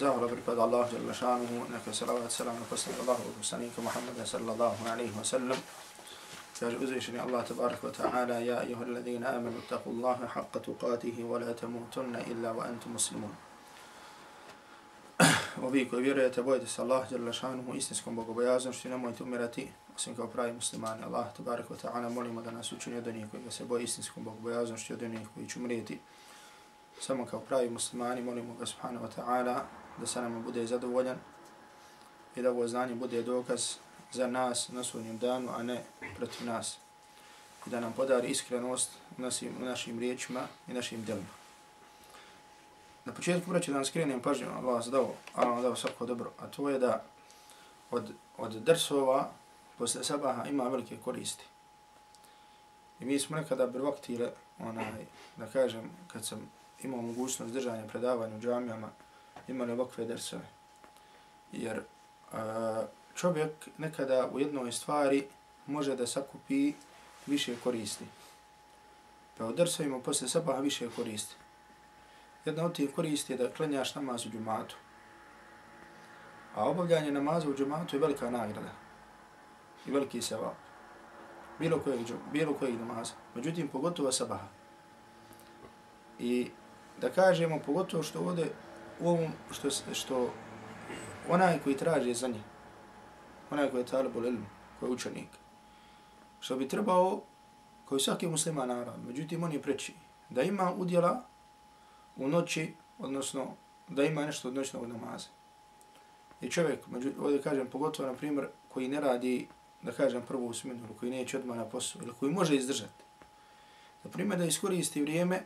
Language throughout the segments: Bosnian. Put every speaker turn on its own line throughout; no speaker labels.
زهر بركاد الله جل شانه انك صلوات السلام على الله وسلم محمد صلى الله عليه وسلم فالعزيشني الله تبارك وتعالى يا أيها الذين آمنوا اتقوا الله حق تقاته ولا تموتن إلا وأنتم مسلمون Ovi koji vjerujete, bojite se Allah, jalla šanuhu, istinskom bogobojaznom, što nemojte umirati, osim kao pravi muslimani. Allah, tabarik wa ta'ala, molimo da nas učini od onih koji se boje istinskom bogobojaznom, što od onih koji će umrijeti. Samo kao pravi muslimani, molimo ga subhanahu wa ta'ala, da sa nama bude zadovoljan i da ovo znanje bude dokaz za nas na sudnjem danu, a ne protiv nas. I da nam podari iskrenost u našim, u našim riječima i našim djelima. Na početku braću da vam skrenem pažnju, Allah vas dao, Allah vam dao svako dobro, a to je da od, od drsova posle sabaha ima velike koristi. I mi smo nekada brvaktile, onaj, da kažem, kad sam imao mogućnost držanja predavanja u džamijama, imali ovakve dersove. Jer a, čovjek nekada u jednoj stvari može da sakupi više koristi. Pa u dersovima posle sabaha više koristi. Jedna od tih koristi je da klanjaš namaz u džumatu. A obavljanje namaza u džumatu je velika nagrada. I veliki sevap. Bilo kojeg, bilo kojeg namaza. Međutim, pogotovo sabaha. I da kažemo, pogotovo što ovdje u ovom što, što onaj koji traži za nje, onaj koji je talibul ilm, koji je učenik, što bi trebao, koji svaki muslima naravno, međutim on je preči, da ima udjela u noći, odnosno da ima nešto od noćnog namaza. I čovjek, među, ovdje kažem, pogotovo, na primjer, koji ne radi, da kažem, prvu sminu, koji neće odmah na posao, ili koji može izdržati. Na primjer, da iskoristi vrijeme,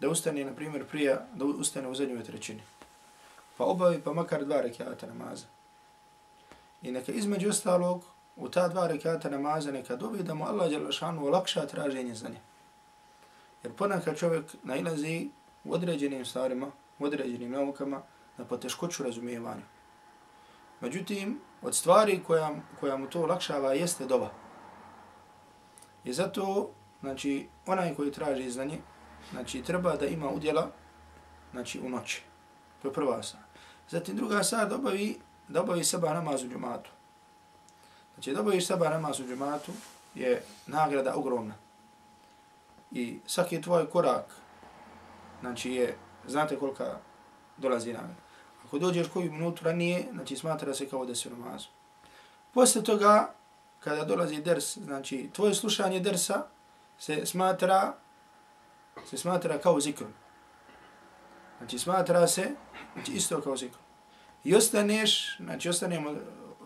da ustane, na primjer, prije, da ustane u zadnjoj trećini pa obavi pa makar dva rekiata namaza. I neka između ostalog, u ta dva rekiata namaza, neka dobi da mu Allah Đalašanu olakša traženje za nje. Jer ponekad čovjek nailazi u određenim stvarima, u određenim naukama, na poteškoću razumijevanja. Međutim, od stvari koja, koja mu to olakšava jeste doba. I zato, znači, onaj koji traži znanje, znači, treba da ima udjela, znači, u noći. To je prva stvar. Zatim druga stvar da obavi, da obavi seba namaz u džumatu. Znači da obaviš seba namaz u džumatu je nagrada ogromna. I svaki tvoj korak, znači je, znate kolika dolazi nagrada. Ako dođeš koju minutu ranije, znači smatra se kao da si u namazu. Posle toga, kada dolazi ders, znači tvoje slušanje dersa se smatra, se smatra kao zikrom. Znači smatra se, znači isto kao zikr. I ostaneš, znači ostanemo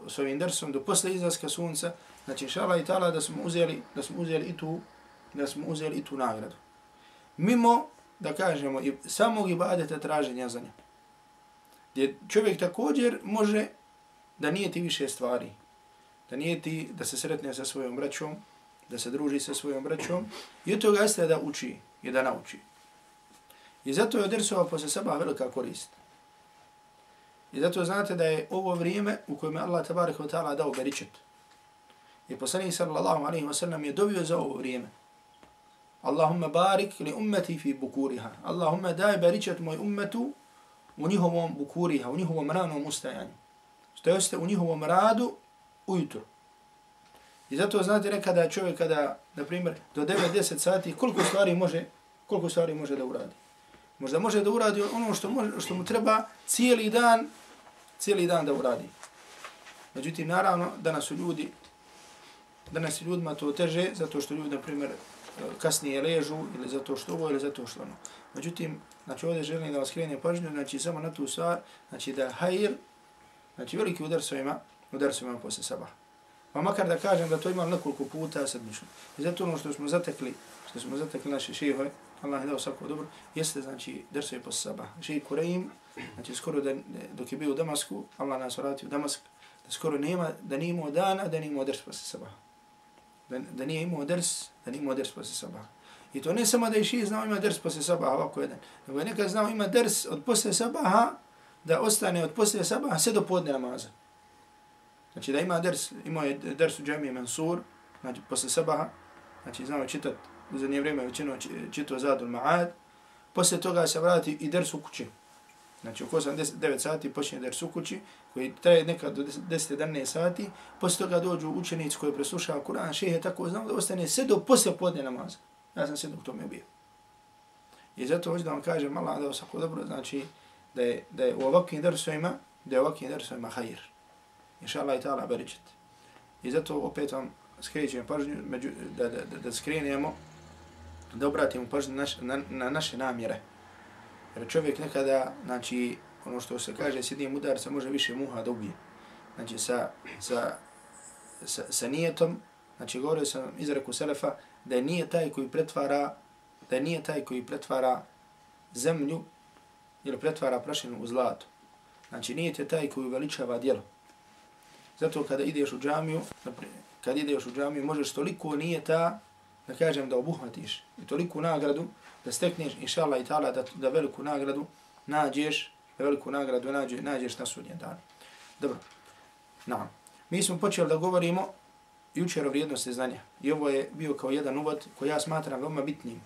s ovim dersom do posle izlaska sunca, znači šala i tala da smo uzeli, da smo uzeli i tu, da smo uzeli i tu nagradu. Mimo, da kažemo, i samog ibadeta traženja za nje. Gdje čovjek također može da nije ti više stvari. Da nije ti da se sretne sa svojom braćom, da se druži sa svojom braćom i od toga jeste da uči i da nauči. I zato je odrsova posle seba velika korist. I zato znate da je ovo vrijeme u kojem je Allah tabarik wa ta'ala dao beričet. I poslanih sallallahu alaihi wa sallam je dovio za ovo vrijeme. Allahumma barik li ummeti fi bukuriha. Allahumma daj beričet moj ummetu u njihovom bukuriha, u njihovom ranom ustajanju. Što jeste u njihovom radu ujutru. I zato znate nekada čovjek kada, na primjer, do 9-10 sati, koliko stvari može, koliko stvari može da uradi. Možda može da uradi ono što, može, što mu treba cijeli dan, cijeli dan da uradi. Međutim, naravno, danas su ljudi, danas su ljudima to teže, zato što ljudi, na primjer, kasnije ležu, ili zato što ovo, ili zato što ono. Međutim, znači ovdje želim da vas krenem pažnju, znači samo na tu stvar, znači da hajir, znači veliki udar svojima, udar svojima posle sabah. Pa makar da kažem da to imam nekoliko puta sedmično. I zato ono što smo zatekli, što smo zatekli naše šehove, Allah je dao svako dobro, jeste znači drsovi posle sabah. Šehi Kureim, znači skoro da, dok je bio u Damasku, Allah nas vratio u Damask, da skoro nema, da nije imao dana, da nije imao drs posle sabah. Da, da nije imao drs, da nije imao drs posle sabah. I to ne samo da je šeji znao ima drs posle sabaha ovako jedan, nego je nekad znao ima drs od posle sabaha, da ostane od posle sabaha sve do podne namaza. Znači da ima ders, ima je ders u džemije Mansur, znači posle sabaha, znači znao čitati u zadnje vrijeme većinu čitao Zadul Ma'ad, poslije toga se vrati i ders u kući. Znači oko 89 sati počinje ders u kući, koji traje nekad do 10-11 sati, posle toga dođu učenici koji preslušaju Kur'an, šehe je tako znao da ostane sve do posle podne namaza. Ja sam sve dok tome bio. I zato hoću da vam kažem, mala da osako dobro, znači da je, da je u ovakvim dersovima, da je u ovakvim dersovima hajir. Inša Allah i ta'ala beričet. I zato opet vam skrećem pažnju, među, da, da, da, da skrenemo, da obratimo pažnju naš, na, na naše namjere. Jer čovjek nekada, znači, ono što se kaže, s jednim udarcem može više muha da ubije. Znači, sa, sa, sa, sa nijetom, znači, govorio sam izreku Selefa, da nije taj koji pretvara, da nije taj koji pretvara zemlju ili pretvara prašinu u zlato. Znači, nije taj koji uveličava djelo. Zato kada ideš u džamiju, kad ideš u džamiju, možeš toliko nije ta, da kažem, da obuhvatiš i toliko nagradu, da stekneš, inša Allah i ta'ala, da, da veliku nagradu nađeš, da veliku nagradu nađe, nađeš na sudnjem danu. Dobro, na. Mi smo počeli da govorimo jučer o vrijednosti znanja. I ovo je bio kao jedan uvod koji ja smatram veoma bitnim.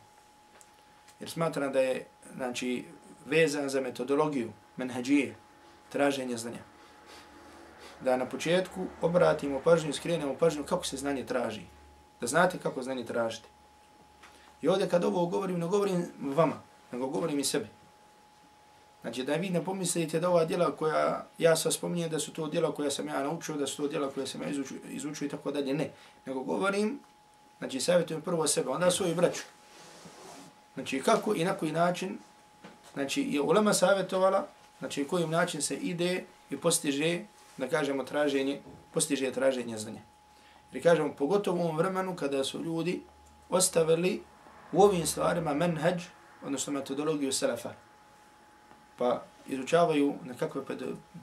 Jer smatram da je, znači, vezan za metodologiju, menhađije, traženje znanja da na početku obratimo pažnju, skrenemo pažnju kako se znanje traži. Da znate kako znanje tražite. I ovdje kad ovo govorim, ne govorim vama, nego govorim i sebi. Znači da vi ne pomislite da ova djela koja ja sam spominjem da su to djela koja sam ja naučio, da su to djela koja sam ja izučio, izučio i tako dalje. Ne. Nego govorim, znači savjetujem prvo sebe, onda svoju braću. Znači kako i na koji način, znači je ulema savjetovala, znači kojim način se ide i postiže da kažemo traženje, postiže traženje znanja. Jer kažemo, pogotovo u ovom vremenu kada su ljudi ostavili u ovim stvarima menheđ, odnosno metodologiju selefa. Pa izučavaju na kakve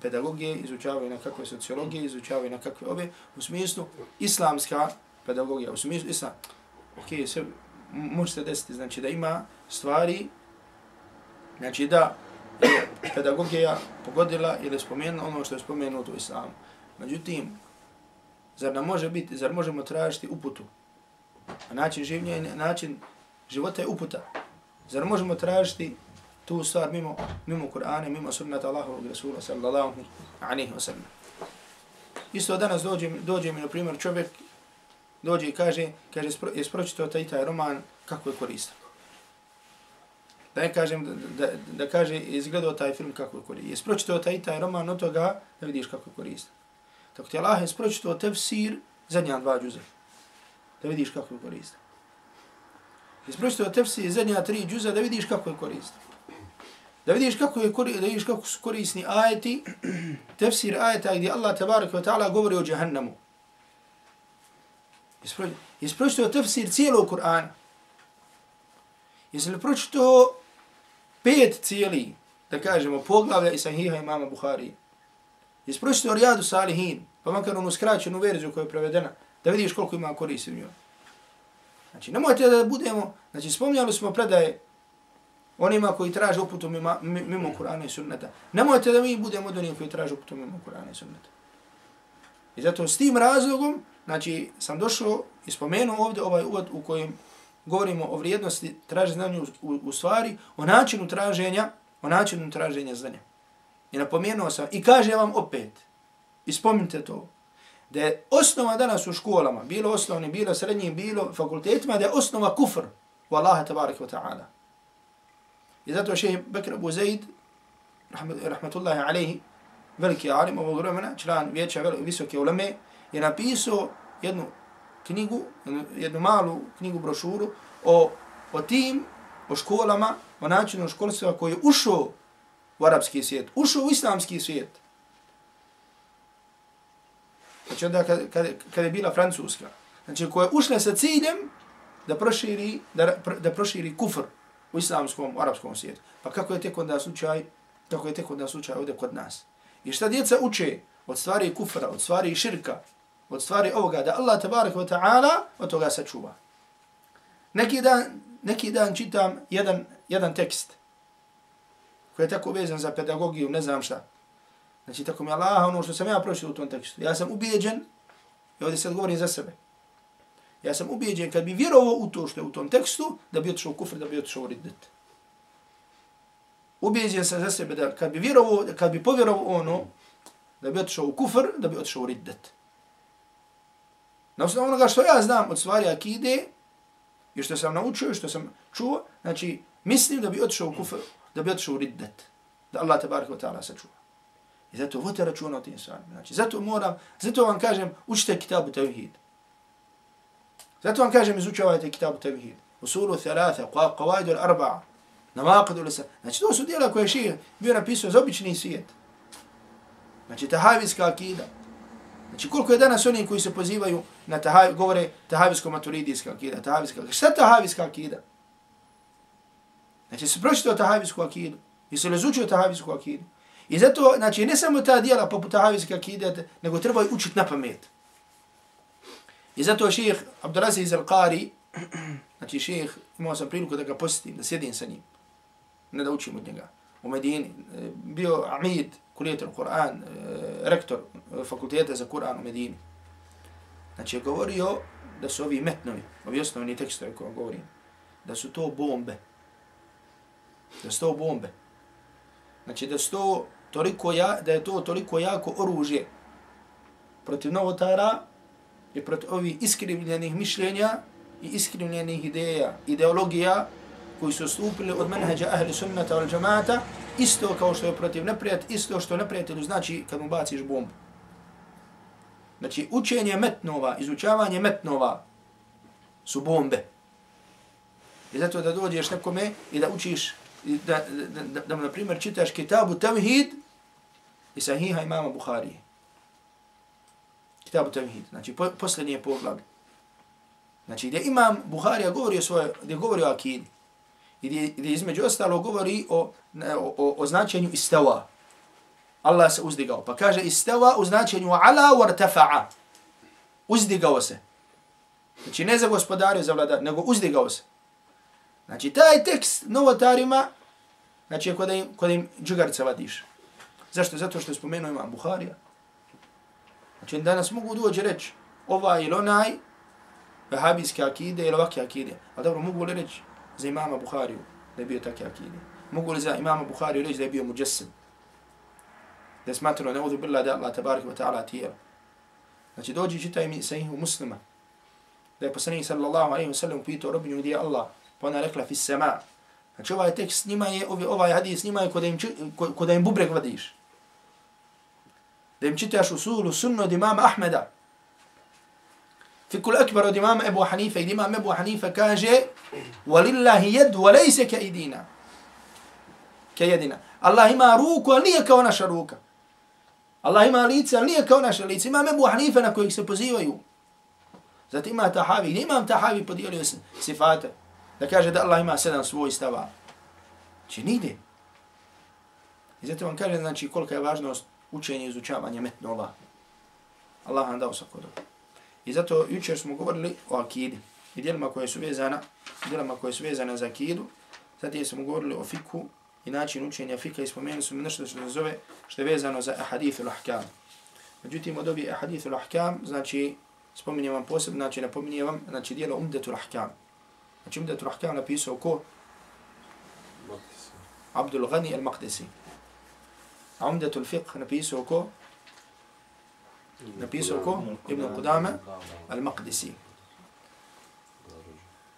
pedagogije, izučavaju na kakve sociologije, izučavaju na kakve ove, u smislu islamska pedagogija, u smislu islam. Ok, sve može se desiti, znači da ima stvari, znači da pedagogija pogodila ili spomenula ono što je spomenuto u islamu. Međutim, zar nam može biti, zar možemo tražiti uputu? A način življenja, način života je uputa. Zar možemo tražiti tu stvar mimo, mimo Kur'ana, mimo sunnata Allahovog Rasula sallallahu alaihi wa sallam. Isto danas dođe, dođe mi, na primjer, čovjek dođe i kaže, kaže, je spročito taj taj roman, kako je koristan da ne kažem, da, da, da kaže, izgledao taj film kako je koristan. Je spročitao taj taj roman od toga da vidiš kako je koristan. Tako ti Allah je spročitao tefsir zadnja dva džuza. Da vidiš kako je koristio. Ispročito tefsir zadnja tri džuza da vidiš kako je koristio. Da vidiš kako je kori, da vidiš kako su korisni ajeti, tefsir ajeta gdje Allah tabarak wa ta'ala govori o džahannamu. Ispročito tefsir cijelog Kur'ana. Jesi li pročito pet cijeli, da kažemo, poglavlja i sahiha imama Buhari. Ispročite pročito Rijadu Salihin, pa makar onu skraćenu verziju koja je prevedena, da vidiš koliko ima koristi u njoj. Znači, nemojte da budemo, znači, spomnjali smo predaje onima koji traže uputu mimo, mimo Kur'ana i sunneta. Nemojte da mi budemo od onih koji traže uputu mimo Kur'ana i sunneta. I zato s tim razlogom, znači, sam došao i spomenuo ovdje ovaj uvod u kojem govorimo o vrijednosti traže znanja u, u, stvari, o načinu traženja, o načinu traženja znanja. I napomenuo sam, i kaže vam opet, i spominjte to, da je osnova danas u školama, bilo osnovni, bilo srednji, bilo fakultetima, da je osnova kufr u Allaha tabarik wa ta'ala. I zato še Bekr Abu Zaid, rahmatullahi alaihi, veliki alim ovog vremena, član vijeća visoke uleme, je napisao jednu knjigu, jednu malu knjigu, brošuru o, o tim, o školama, o načinu školstva koji je ušao u arapski svijet, ušao u islamski svijet. Znači onda kad, kad, kad je bila francuska, znači koja je ušla sa ciljem da proširi, da, da proširi kufr u islamskom, u arapskom svijetu. Pa kako je tek onda slučaj, kako je tek onda slučaj ovdje kod nas. I šta djeca uče od stvari kufra, od stvari širka, od stvari ovoga, da Allah tabarak wa ta'ala od toga sačuva. Neki dan, neki dan čitam jedan, jedan tekst koji je tako vezan za pedagogiju, ne znam šta. Znači, tako mi Allah, ono što sam ja prošao u tom tekstu. Ja sam ubijeđen, i ovdje sad govorim za sebe. Ja sam ubijeđen kad bi vjerovao u to što je u tom tekstu, da bi otišao u kufr, da bi otišao u riddet. Ubijeđen sam za sebe da kad bi vjerovao, kad bi povjerovao ono, da bi otišao u kufr, da bi otišao u riddet. Na osnovu onoga što ja znam od stvari akide, i što sam naučio, i što sam čuo, znači, mislim da bi otišao u kufr, da bi otišao u riddet. Da Allah te wa ta'ala sačuva. I zato vodite računa o tim stvarima. Znači, zato moram, zato vam kažem, učite kitabu tevhid. Zato vam kažem, izučavajte kitabu tevhid. Usulu thalatha, qawaidu al-arba'a, namaqidu lisa. Znači, to su dijela koje ših bio napisao za obični svijet. Znači, tahavijska akida. Znači, koliko je danas oni koji se pozivaju na tahav, govore tahavijsko-maturidijska akida, tahavijska akida. Šta je tahavijska akida? Znači, se pročitao tahavijsku akidu. I su razučio tahavijsku akidu. I zato, znači, ne samo ta dijela poput tahavijske akide, nego treba je učiti na pamet. I zato ših Abdulaziz al-Qari, znači ših, imao sam priliku da ga posjetim, da sjedim sa njim, ne da učim od njega, u Medini, e, bio Amid, kulijetor Kur'an, e, rektor e, fakulteta za Kur'an u Medini. Znači je govorio da su ovi metnovi, ovi osnovni tekstovi koje govorim, da su to bombe. Da sto bombe. Znači da sto toliko ja, da je to toliko jako oružje protiv novotara i protiv ovih iskrivljenih mišljenja i iskrivljenih ideja, ideologija koji su stupili od menheđa ahli sunnata al džamata, isto kao što je protiv neprijat, isto što neprijatelju znači kad mu baciš bombu. Znači učenje metnova, izučavanje metnova su bombe. I zato da dođeš nekome i da učiš, da, da, da, da, da na primjer čitaš kitabu Tavhid i sahiha imama Buharije. Kitabu Tavhid, znači po, posljednije poglavlje. Znači gdje imam Buharija govori o svoje, gdje govori o akidi. I gdje, gdje između ostalo govori o, o, o, o značenju istava. Allah se uzdigao. Pa kaže istava u značenju ala wartafa'a. Uzdigao se. Znači ne za gospodario, za vladar, nego uzdigao se. Znači taj tekst novotarima, znači kod im, kod im džugarca vadiš. Zašto? Zato što je spomenuo imam Buharija. Znači danas mogu dođe reći ovaj ili onaj vehabijske akide ili ovakve akide. A dobro, mogu li reći za imama Buhariju da je bio takve akide? Mogu li za imama Buhariju reći da je bio muđesim? Da je smatrano, ne odu bila da Allah tabarik wa ta'ala tijela. Znači dođi čitaj mi sa sahihu muslima. Da je poslanik sallallahu alaihi wa sallam pitao robinju gdje je Allah ona rekla fi sema. Znači ovaj tekst njima je, ovaj hadis njima je kada im, ko, ko im bubrek vadiš. Da im čitaš usulu sunnu od imama Ahmeda. Fikul akbar od imama Ebu Hanife. I imam Ebu Hanife kaže walillahi jedu, walejse ka idina. Ka jedina. Allah ima ruku, ali nije kao naša ruka. Allah ima lice, ali nije kao naše lice. Imam Ebu Hanife na kojih se pozivaju. Zatim ima tahavi. Imam tahavi podijelio sifate. Da kaže da Allah ima sedam svoj stava. Znači, Či nide. I zato vam kaže znači kolika je važnost učenja i izučavanje metnova. Allah vam dao svako dobro. I zato jučer smo govorili o akidi i dijelima koje su vezana, dijelima koje su vezane za akidu. Zatim smo govorili o fiku i način učenja fika i spomenuli smo nešto što se zove, što je vezano za ahadithu l-ahkam. Međutim, od ovih ahadithu l-ahkam, znači, spominjem vam posebno, znači, napominjem vam, znači, dijelo umdetu l-ahkam. Znači, umdetu l-ahkam napisao ko? Abdul Ghani al-Maqdisi. Umdatul fiqh napisao ko? Napisao ko? Ibn Qudama al-Maqdisi.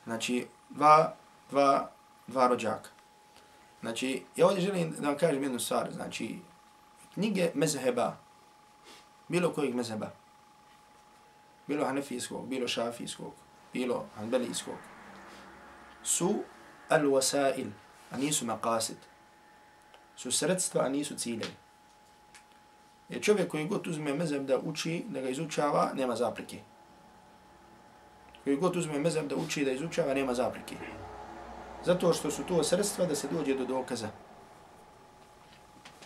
Znači, dva, dva, dva rođaka. Znači, ja ovdje želim da vam kažem jednu stvar. Znači, knjige mezheba, bilo kojeg mezheba, bilo hanefijskog, bilo šafijskog, bilo hanbelijskog, su al-wasail, a nisu maqasid. Su sredstva, a nisu ciljevi. Jer čovjek koji god uzme mezheb da uči, da ga izučava, nema zaprike. Koji god uzme mezheb da uči, da izučava, nema zaprike. Zato što su to sredstva da se dođe do dokaza.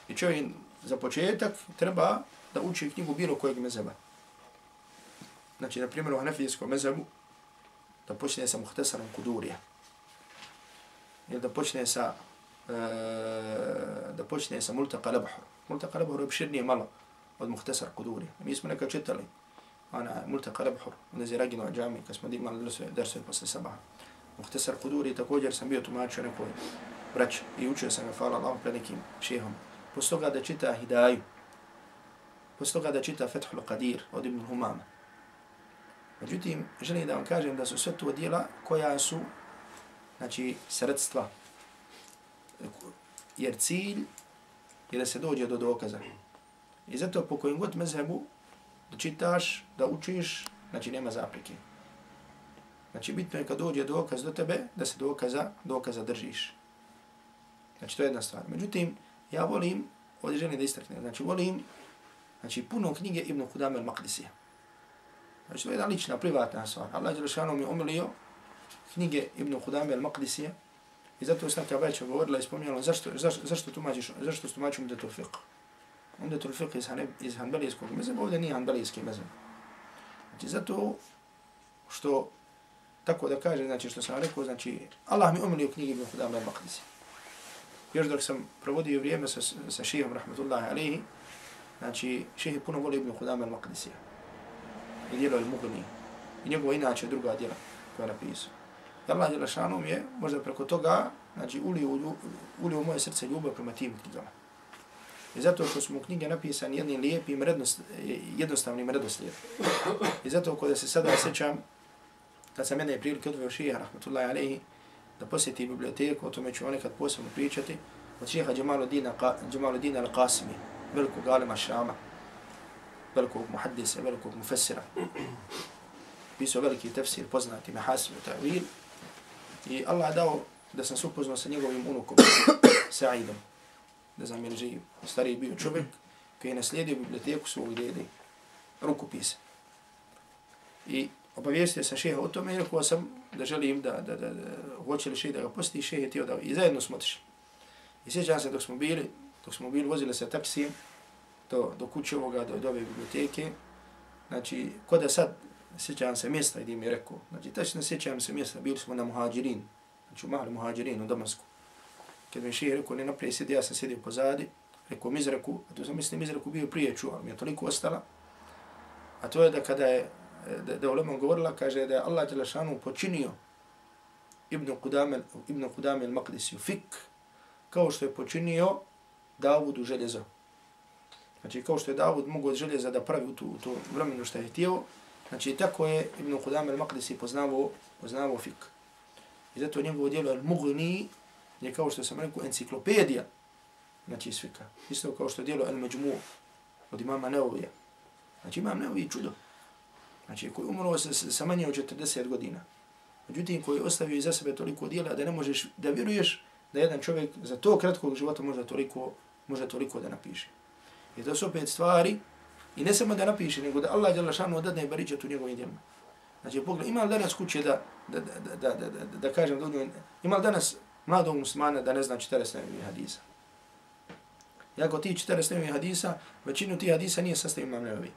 I čovjek za početak treba da uči knjigu bilo kojeg mezheba. Znači, na primjer, u Hanefijskom mezhebu, da počne sa muhtesarom Kudurija. Ili da počne sa e, da počne sa Multaqa Labhur. Multaqa Labhur je obširnije malo od muhtesar Kuduri. Mi smo nekad čitali ona Multaqa Labhur, onda je Ragino džami, kad smo imali dersove posle sabaha. Muhtesar Kuduri također sam bio tumačio nekoj brać i učio sam ga, hvala Allahom, pred nekim šehom. Posto toga da čita Hidaju, posto toga da čita Fethul Qadir od Ibn Humama. Međutim, želim da vam kažem da su sve to dijela koja su, znači, sredstva. Jer cilj je da se dođe do dokaza. I zato po kojim god mezhebu da čitaš, da učiš, znači nema zaprike. Znači bitno je kad dođe dokaz do tebe, da se dokaza, dokaza držiš. Znači to je jedna stvar. Međutim, ja volim, ovdje želim da istaknem, znači volim, znači puno knjige Ibn Qudame al-Maqdisija. Znači to je jedna lična, privatna stvar. Allah je mi umilio knjige Ibn Qudame al-Maqdisije i zato je kao već govorila i spominjala zašto, zašto, zašto tumačiš, zašto tumačim da to fiqh. Onda to fiqh iz, iz hanbelijskog mezeba, ovdje nije hanbelijski mezeb. Znači zato što tako da kaže, znači što sam rekao, znači Allah mi umilio knjige Ibn Qudame al-Maqdisije. Još dok sam provodio vrijeme sa, sa šihom, rahmatullahi alihi, znači ših je puno volio Ibn Qudame al-Maqdisije i djelo je Mugni i njegova inače druga djela koja je napisao. I Allah djela je možda preko toga znači, ulio, ulio u moje srce ljubav prema tim knjigama. I zato što smo knjige napisane jednim lijepim, rednost, jednostavnim redoslijedom. I zato kada se sada sjećam, kad sam jedne prilike odveo šija, rahmatullahi alaihi, da posjeti biblioteku, o tome ću nekad posebno pričati, od šeha Džemaludina al-Qasimi, velikog alima Šama, velikog muhaddisa, velikog mufessira. Pisao veliki tefsir, poznati Mehasim i ta'wil. I Allah dao da sam se upoznao sa njegovim unukom, Sa'idom. Da znam je živ. Stariji bio čovjek koji je naslijedio biblioteku svog djede, rukopisa. I obavijestio sam šeha o tome i rekao sam da želim da, da, da, da hoće li šeha da ga posti, šeha je tio da i zajedno smo otišli. I sjećam se dok smo bili, dok smo bili, vozili se taksijem, do, do kuće ovoga, do, do ove biblioteke. Znači, ko da sad sjećam se mjesta gdje mi je rekao, znači, tačno sjećam se mjesta, bili smo na muhađirin, znači u mali muhađirin u Damasku. Kad mi šije rekao, ne naprijed sjedi, ja sam sjedio pozadi, rekao Mizraku, a to sam mislim Mizraku bio prije čuo, ali mi je toliko ostala. A to je da kada je, da, da Ulema govorila, kaže da je Allah Đelešanu počinio Ibn Kudame, Ibn Qudamel Maqdisi fik, kao što je počinio Davudu željezo. Znači, kao što je Davud mogao od željeza da pravi u to, u to vremenu što je htio, znači, tako je Ibn Qudam al-Maqdisi poznavao, poznavao fik. I zato njegovo dijelo al-Mughni je kao što sam rekao enciklopedija, znači iz fika. Isto kao što je dijelo al-Majmu od imama Neovija. Znači, imam Neovi čudo. Znači, koji umro sa, sa manje od 40 godina. Međutim, koji je ostavio iza sebe toliko dijela da ne možeš, da vjeruješ da jedan čovjek za to kratkog života može toliko, može toliko da napiše. I to su opet stvari, i ne samo da napiše, nego da Allah jala šanu odadne baričat u njegovim djelima. Znači, pogled, ima li danas kuće da, da, da, da, da, da, da, kažem, da udnju, ima li danas mladog muslimana da ne zna 40 nevih hadisa? Jako ti 40 nevih hadisa, većinu tih hadisa nije sastavio imam nevi.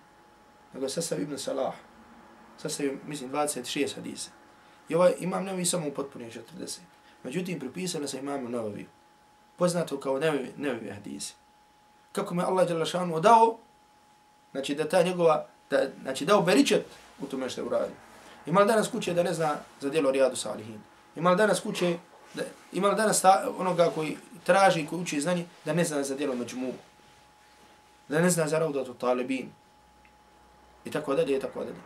Nego sastav ibn Salah. Sastavio, mislim, 26 hadisa. I ovaj imam nevi samo upotpunio 40. Međutim, pripisano se imam nevi. Poznato kao nevi, nevi hadisi kako me Allah dželle šanu dao znači da ta njegova da znači dao beričet u tome što je uradio. Ima danas kuće da ne zna za djelo Rijadu Salihin? Ima danas kuće da ima danas ta, onoga koji traži i koji uči znanje da ne zna za djelo Međmu? Da ne zna za Raudatu Talibin? I tako dalje i tako dalje.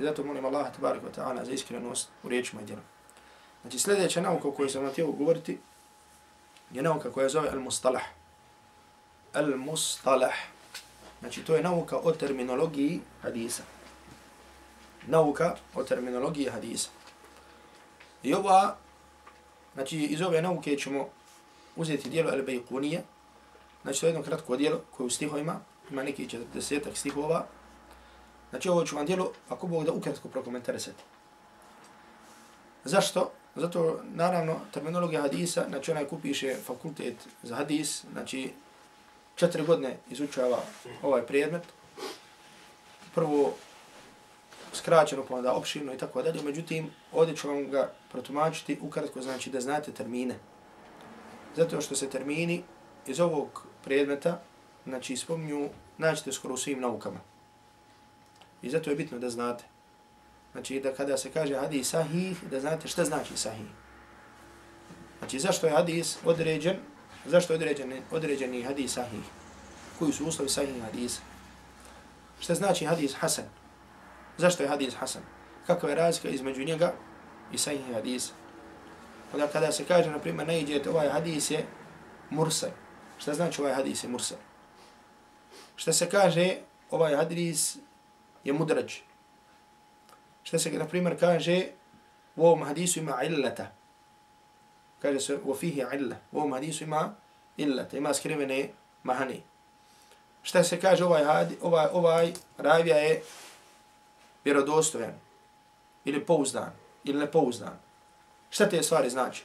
I zato molim Allah tabarik wa ta'ala za iskrenost u riječima i djelom znači sljedeća nauka o kojoj sam htio govoriti je nauka koja zove al-mustalah. Al-mustalah. Znači, to je nauka o terminologiji hadisa. Nauka o terminologiji hadisa. I ova, znači, iz ove nauke ćemo uzeti dijelo al-Bajqunije. Znači, to je jedno kratko dijelo koje u stihovima, ima neki četrdesetak stihova. Znači, ovo ću vam dijelo, ako Bog da ukratko prokomentarisati. Zašto? Zato, naravno, terminologija hadisa, znači onaj ko piše fakultet za hadis, znači četiri godine izučava ovaj predmet, prvo skraćeno, pa onda opširno i tako dalje, međutim, ovdje ću vam ga protumačiti ukratko, znači da znate termine. Zato što se termini iz ovog predmeta, znači spominju, naćete skoro u svim naukama. I zato je bitno da znate. Znači da kada se kaže hadis sahih, da znate šta znači sahih. Znači zašto je hadis određen, zašto je određeni hadis sahih? Koji su uslovi sahih hadisa? Šta znači hadis hasan? Zašto je hadis hasan? Kakva je razlika između njega i sahih hadisa? Onda kada se kaže, na primjer, najđete ovaj hadis je mursal. Šta znači ovaj hadis je mursal? Šta se kaže, ovaj hadis je mudrađ. Šta se, na primjer, kaže, u ovom hadisu ima illata. Kaže se, u fihi illa. U ovom hadisu ima illata, ima skrivene mahani. Šta se kaže, ovaj, hadi, ovaj, ovaj ravija je vjerodostojan, ili pouzdan, ili nepouzdan. Šta te stvari znači?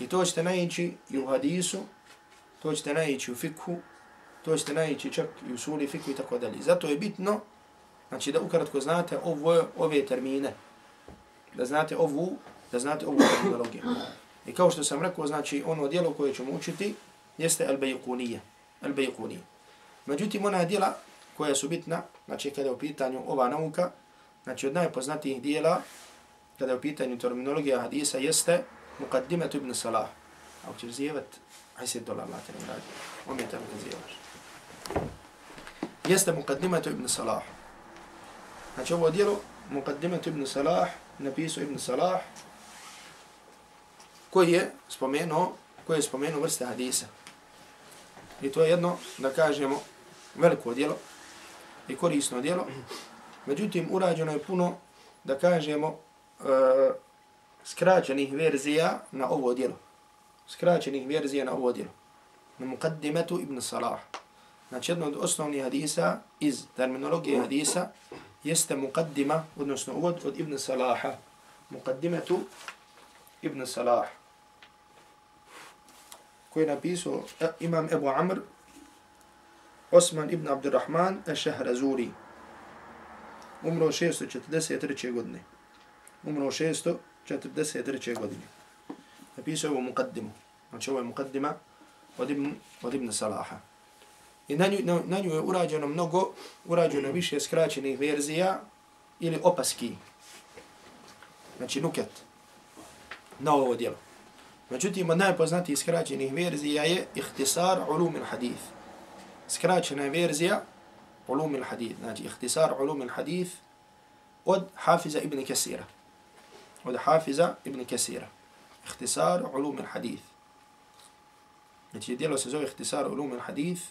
I to ćete najići i u hadisu, to ćete najići u fikhu, to ćete najići čak i u suli fikhu i tako dalje. Zato je bitno Znači da ukratko znate ovo, ove termine. Da znate ovu, da znate ovu terminologiju. I kao što sam rekao, znači ono dijelo koje ćemo učiti jeste al-bayqunija. Al-bayqunija. Međutim, ona dijela koja su bitna, znači kada je u pitanju ova nauka, znači od najpoznatijih dijela, kada je u pitanju terminologija hadisa, jeste Muqaddimat ibn Salah. Ako ćeš zijevat, aj se dolar late ne radi. On je tamo kad zijevaš. Jeste Muqaddimat ibn Salah. Znači ovo dijelo, Muqaddimat ibn Salah, napisao ibn Salah, koji je spomenuo, koji je spomenuo vrste hadisa. I to je jedno, da kažemo, veliko djelo i korisno djelo. Međutim, urađeno je puno, da kažemo, e, skraćenih verzija na ovo djelo. Skraćenih verzija na ovo djelo. Na Muqaddimatu ibn Salah. Znači, jedno od osnovnih hadisa iz terminologije hadisa jeste muqaddima, odnosno uvod od Ibn Salaha. Muqaddimatu Ibn Salah. Koji je napisao e, imam Ebu Amr, Osman ibn Abdurrahman, Ešahrazuri. Umro 643. godine. Umro 643. godine. Napisao ovu mukaddimu. Znači ovo je mukaddima od Ibn, od Ibn Salaha. I na nju, na, na nju je urađeno mnogo, urađeno više skraćenih verzija ili opaski. Znači nuket na ovo djelo. Međutim, od najpoznatijih skraćenih verzija je ihtisar ulumil hadith. Skraćena verzija ulumil hadith. Znači, ihtisar ulumil hadith od Hafiza ibn Kesira. Od Hafiza ibn Kesira. Ihtisar ulumil hadith. Znači, djelo se zove ihtisar ulumil hadith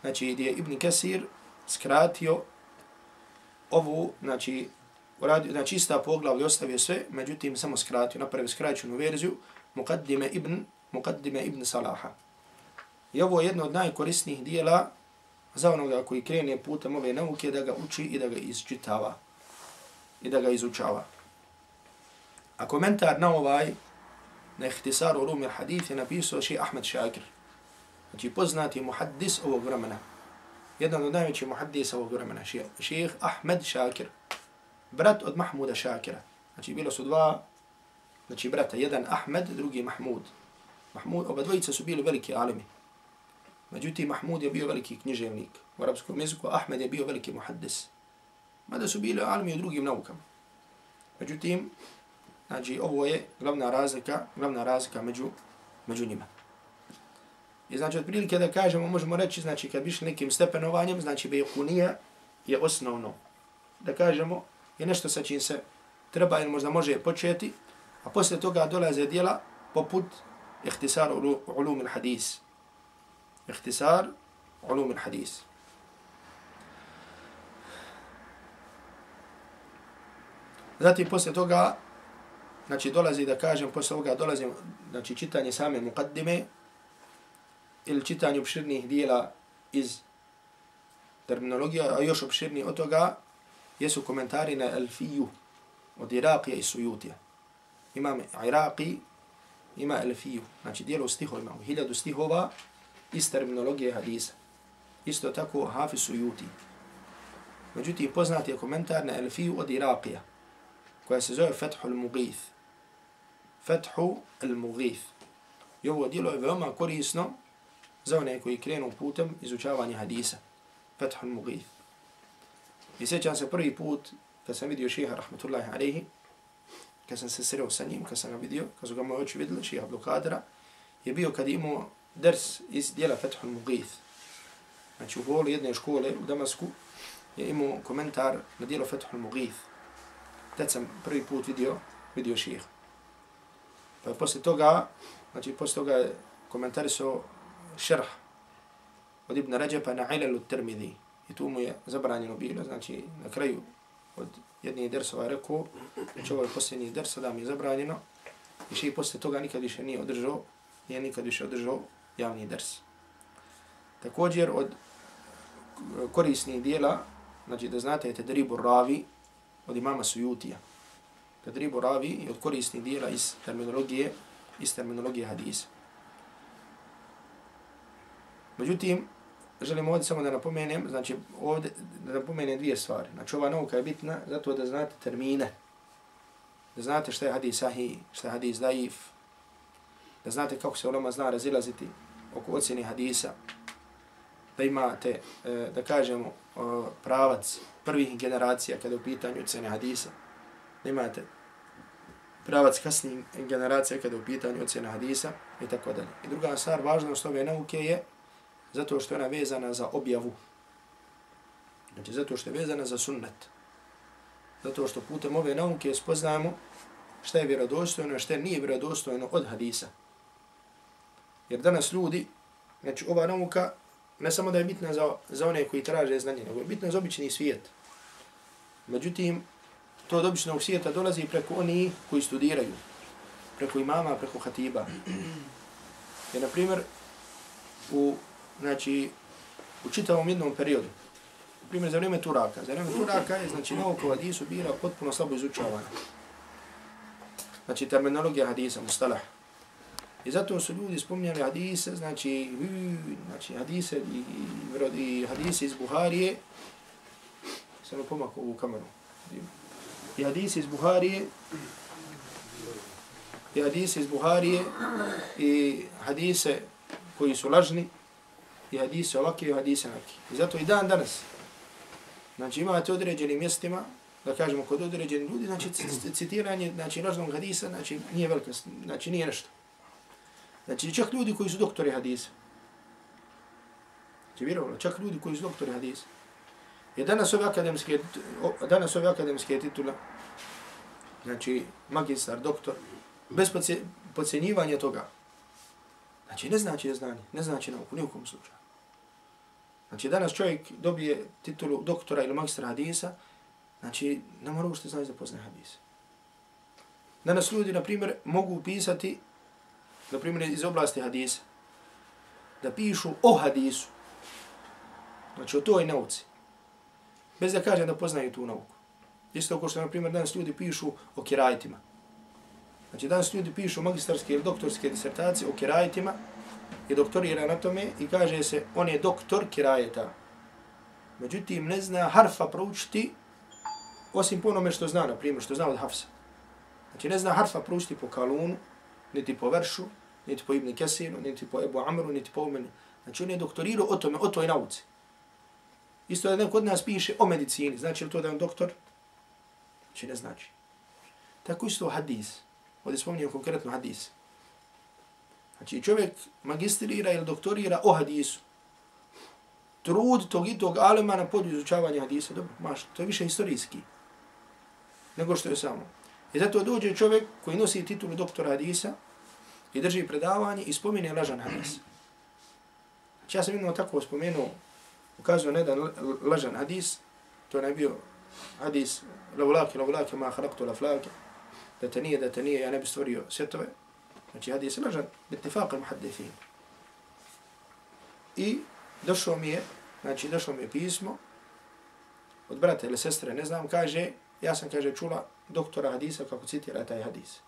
znači gdje je Ibn Kesir skratio ovu, znači, uradio, znači ista poglavlja ostavio sve, međutim samo skratio, napravio skraćenu verziju, Muqaddime Ibn, Muqaddime Ibn Salaha. I ovo je jedno od najkorisnijih dijela za onoga koji krene putem ove nauke da ga uči i da ga izčitava i da ga izučava. A komentar na ovaj, na ihtisaru Rumir Hadith je napisao še Ahmed Šakir. Znači poznati muhaddis ovog vremena. Jedan od najvećih muhaddisa ovog vremena. šeheh Ahmed Šakir. Brat od Mahmuda Šakira. Znači bilo su dva znači brata. Jedan Ahmed, drugi Mahmud. Mahmud, oba dvojica su bili veliki alimi. Međutim, Mahmud je bio veliki književnik u arapskom jeziku, Ahmed je bio veliki muhaddis. Mada su bili alimi u drugim naukama. Međutim, znači ovo je glavna razlika, glavna razlika među, među njima. I znači, otprilike da kažemo, možemo reći, znači, kad biš nekim stepenovanjem, znači, Bejkunija je osnovno. Da kažemo, je nešto sa čim se treba ili možda može početi, a posle toga dolaze dijela poput ihtisar ulum al-hadis. Ihtisar ulum al-hadis. Zatim posle toga, znači dolazi da kažem, posle toga dolazi znači, čitanje same muqaddime ili čitanje obširnih dijela iz terminologija, a još obširniji od toga jesu komentari na Elfiju od Irakija i Sujutija. Imam Iraqi, ima Elfiju, znači dijelo stihovima, u hiljadu stihova iz terminologije hadisa. Isto tako Hafiz Sujuti. Međutim, poznat je komentar na Elfiju od Iraqija, koja se zove Fethul Mughith. Fethul al-Mughith. I ovo dijelo je veoma korisno za one koji krenu putem izučavanja hadisa. Fethul al-Mughith. I sjećam se prvi put kad sam vidio šeha, rahmatullahi alaihi, kad sam se sreo sa njim, kad sam ga vidio, kad su ga moje oči vidjeli, šiha Abdulkadra, je bio kad imao ders iz dijela Fethul Mugith. Znači u holu jedne škole u Damasku je imao komentar na dijelo Fethul Mugith. tad sam prvi put vidio, vidio ših. Pa posle toga, znači posle toga je komentarisao šerh od Ibn Ređepa na Ilalu Tirmidhi. I tu mu je zabranjeno bilo, znači na kraju od jedni dersova rekao, znači ovo je posljednji ders, sada mi je zabranjeno. I ših posle toga nikad više nije održao, nije nikad više održao javni ders. Također od e, korisnih dijela, znači da znate, je Tedribu Ravi, od imama Sujutija. Tedribu ravi je od korisnih dijela iz terminologije, iz terminologije hadisa. Međutim, želim ovdje samo da napomenem, znači ovdje da napomenem dvije stvari. Znači ova nauka je bitna zato da znate termine. Da znate šta je hadis sahih, šta je hadis daif. Da znate kako se ulema zna razilaziti oko ocjeni hadisa. Da imate, e, da kažemo, e, pravac prvih generacija kada je u pitanju ocjene hadisa. Imate pravac kasnijih generacija kada je u pitanju ocjene hadisa i tako dalje. I druga stvar, važnost ove nauke je zato što je ona vezana za objavu. Znači zato što je vezana za sunnet. Zato što putem ove nauke spoznamo šta je vjerodostojno i šta nije vjerodostojno od hadisa. Jer danas ljudi, znači ova nauka ne samo da je bitna za, za one koji traže znanje, nego je bitna za obični svijet. Međutim, to od običnog svijeta dolazi preko oni koji studiraju. Preko imama, preko hatiba. Jer, na primjer, u, znači, u čitavom jednom periodu, primjer, za vrijeme Turaka, za vrijeme Turaka je, znači, nauka u hadisu bila potpuno slabo izučavana. Znači, terminologija hadisa, mustalah. I zato su ljudi spominjali hadise, znači, znači hadise i, i, i hadise iz Buharije, samo pomakao ovu kameru. I hadise iz Buharije, i hadise iz Buharije, i hadise koji su lažni, i hadise ovakve i hadise naki. I zato i dan danas, znači imate određeni mjestima, da kažemo kod određeni ljudi, znači citiranje znači, lažnog hadisa, znači nije velika, znači nije nešto. Znači čak ljudi koji su doktori hadisa. Znači vjerovalo, čak ljudi koji su doktori hadisa. I danas ove akademske, danas ove akademske titula, znači magistar, doktor, bez pocenjivanja toga, znači ne znači neznanje, ne znači nauku, nijekom slučaju. Znači danas čovjek dobije titulu doktora ili magistra hadisa, znači ne mora ušte znači da poznaje hadisa. Danas ljudi, na primjer, mogu pisati, na primjer, iz oblasti hadisa, da pišu o hadisu, znači o toj nauci, bez da kažem da poznaju tu nauku. Isto kao što, na primjer, danas ljudi pišu o kirajtima. Znači, danas ljudi pišu magistarske ili doktorske disertacije o kirajtima i doktorira na tome i kaže se on je doktor kirajeta. Međutim, ne zna harfa proučiti osim po onome što zna, na primjer, što zna od Hafsa. Znači, ne zna harfa proučiti po Kalunu, niti po Veršu, niti po Ibn Kesiru, niti po Ebu Amru, niti po Umenu. Znači, on je doktorirao o tome, o toj nauci. Isto da neko od nas piše o medicini, znači li to da je on doktor? Znači ne znači. Tako isto hadis. Ovdje spominjem konkretno hadis. Znači čovjek magistrira ili doktorira o hadisu. Trud tog i tog alema na podu izučavanja hadisa, dobro, maš, to je više historijski nego što je samo. I zato dođe čovjek koji nosi titulu doktora hadisa i drži predavanje i spomine lažan hadis. Znači ja sam jednom tako spomenuo, ukazao na jedan lažan hadis, to je bio hadis lavulake, lavulake, ma haraktu laflake, da te nije, da te nije, ja ne bi stvorio svjetove. Znači hadis je lažan, bittifaka muhaddifin. I došlo mi je, znači došlo mi je pismo od brata ili sestre, ne znam, kaže, ja sam, kaže, čula doktora hadisa kako citira taj hadis.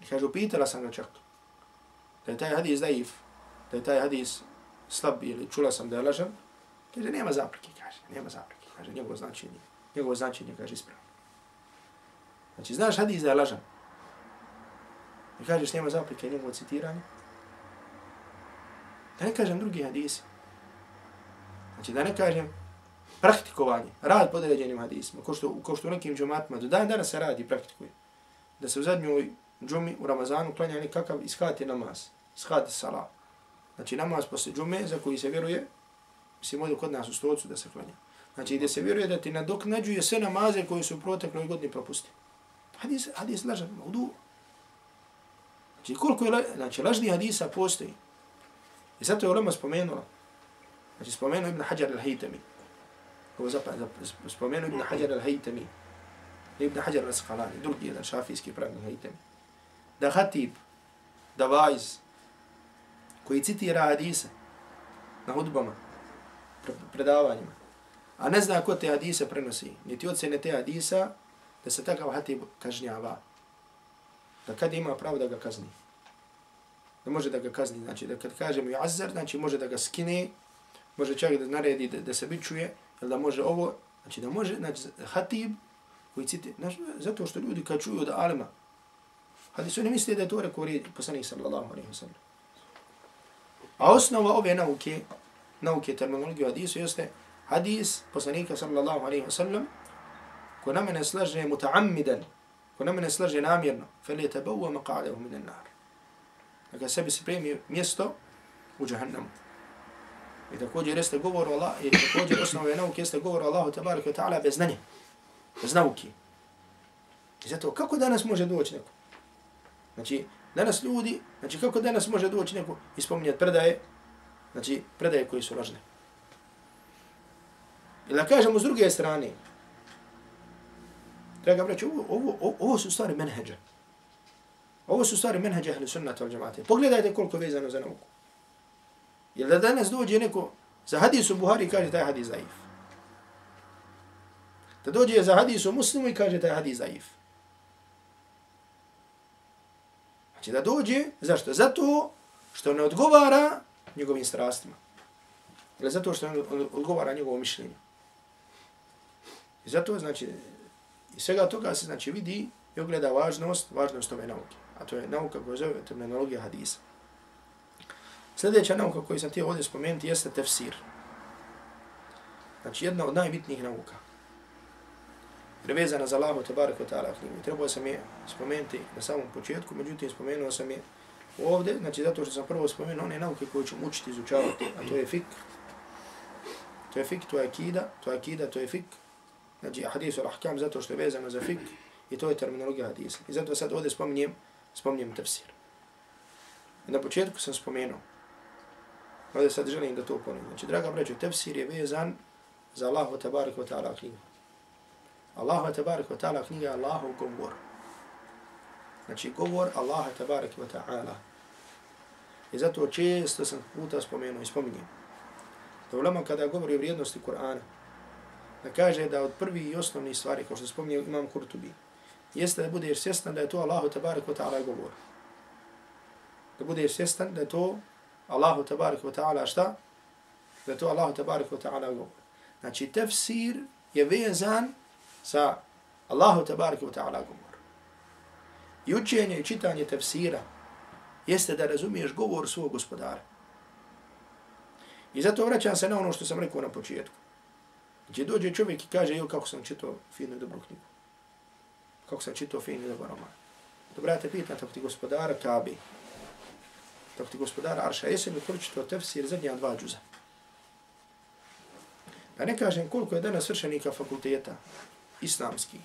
I kaže, upitala sam ga čak, da je taj hadis daif, da je taj hadis slab ili čula sam da je lažan, kaže, nema zapreke, kaže, nema zapreke, kaže, njegovo značenje, njegovo značenje, kaže, ispravno. Znači, znaš hadis da je lažan, i kažeš, nema zaprike njegovo citiranje, da ne kažem drugi hadisi, znači, da ne kažem praktikovanje, rad pod određenim hadisima, ko što, ko što u nekim džumatima, do dan danas se radi i praktikuje, da se u zadnjoj džumi u Ramazanu klanja nekakav ishati namaz, ishati salat, Znači namaz posle džume za koji se vjeruje, mislim ovdje kod nas u stolcu da se klanja. Znači gdje se vjeruje da ti nadoknađuje sve namaze koji su u protekloj godini propusti. Hadis, hadis lažan, udu. Znači koliko je, znači lažni hadisa postoji. I zato je ulema spomenula. Znači spomenuo Ibn Hajar al-Haytami. Ovo zapad, spomenuo Ibn Hajar al-Haytami. Ibn Hajar al-Sqalani, drugi jedan šafijski pravni al-Haytami. Da hatib, da vajz, koji citira hadise na hudbama, predavanjima, a ne zna ko te hadise prenosi, niti ocene te hadisa, da se takav hatib kažnjava. Da kad ima pravo da ga kazni. Da može da ga kazni. Znači da kad kažemo i azar, znači može da ga skine, može čak da naredi da, da se bičuje, ili da može ovo, znači da može, znači hatib koji cite, znači, zato što ljudi kad čuju da alima, hadis oni misle da je to rekao poslanih sallallahu alaihi wa sallam. A osnova ove nauke, nauke terminologije hadisu, jeste hadis poslanika sallallahu alaihi wa sallam, ko na mene slaže mutaammidan, ko na mene slaže namjerno, fel je tabawa maqa'adahu minan nar. Dakle, sebi se mjesto u džahannamu. I također jeste govor Allah, i također osnova nauke jeste govor Allahu tabaraka wa ta'ala bez znanja, bez nauke. I zato, kako danas može doći neko? Znači, Danas ljudi, znači kako danas može doći neko ispominjati predaje, znači predaje koji su lažne. Ili da kažemo s druge strane, draga braći, ovo, ovo, ovo, su stvari menheđa. Ovo su stvari menheđa ahli sunnata al džamaate. Pogledajte koliko je vezano za nauku. Jer da danas dođe neko za hadisu Buhari kaže taj hadis zaif. Da dođe za hadisu muslimu i kaže taj hadis zaif. Znači da dođe, zašto? Zato što ne odgovara njegovim strastima. Ili zato što ne odgovara njegovom mišljenju. I zato, znači, i svega toga se, znači, vidi i ogleda važnost, važnost ove nauke. A to je nauka koja zove terminologija hadisa. Sljedeća nauka koju sam htio ovdje spomenuti jeste tefsir. Znači, jedna od najbitnijih nauka prevezana za Allahu tabarak wa ta'ala knjigu. Trebao sam je spomenuti na samom početku, međutim spomenuo sam je ovdje, znači zato što sam prvo spomenuo one nauke koje ću učiti izučavati, a to je fik, to je fik, to je akida, to je akida, to je fik, znači hadisu al-ahkam zato što je vezano za fik i to je terminologija hadisa. I zato sad ovdje spominjem, spominjem tefsir. I na početku sam spomenuo, ovdje sad želim da to ponovim. Znači, draga braću, tefsir je vezan za Allahu tabarik wa ta'ala knjigu. Allahu tabarik wa ta'ala knjiga Allahu govor. Znači govor Allaha tabarik wa ta'ala. I zato često sam puta spomenuo i spominjem. Da ulema kada govori o vrijednosti Kur'ana, da kaže da od prvi i osnovni stvari, kao što spominje imam Kurtubi, jeste da budeš svjestan da je to Allahu tabarik wa ta'ala govor. Da budeš svjestan da je to Allahu tabarik wa ta'ala šta? Da je to Allahu tabarik wa ta'ala govor. Znači tefsir je vezan sa Allahu tabarik wa ta'ala govor. I učenje i čitanje tefsira jeste da razumiješ govor svog gospodara. I zato vraćam se na ono što sam rekao na početku. Gdje dođe čovjek i kaže, jo, kako sam čitao finu i dobru knjigu. Kako sam čitao finu i dobru roman. Dobra, te pitan, tako ti gospodara Kabi, tako ti gospodara Arša, jesi mi pročitao tefsir zadnja dva džuza. Da ne kažem koliko je danas vršenika fakulteta, islamski,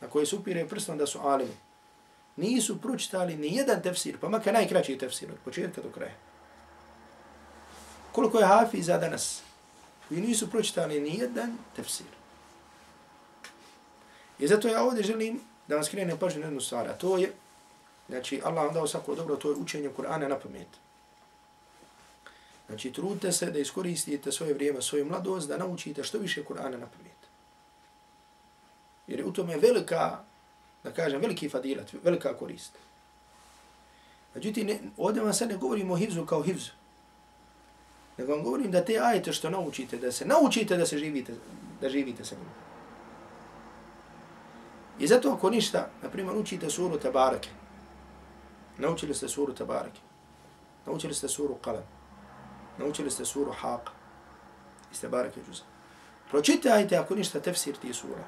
na koje se upire prstom da su alimi, nisu pročitali ni jedan tefsir, pa makar najkraći tefsir od početka do kraja. Koliko je hafiza danas? I nisu pročitali ni jedan tefsir. I zato ja ovdje želim da vam skrenem pažnju na jednu stvar, a to je, znači Allah vam dao svako dobro, to je učenje Kur'ana na pamet. Znači trudite se da iskoristite svoje vrijeme, svoju mladost, da naučite što više Kur'ana na pamet. Jer je u tome velika, da kažem, veliki fadilat, velika korist. Međutim, ovdje vam sad ne govorimo o hivzu kao hivzu. Nego vam govorim da te ajete što naučite, da se naučite da se živite, da živite sa njima. I zato ako ništa, na primjer, učite suru Tabarake. Naučili ste suru Tabarake. Naučili ste suru Qalam. Naučili ste suru Haqa. Iz Tabarake džuza. Pročitajte ako ništa tefsir ti sura.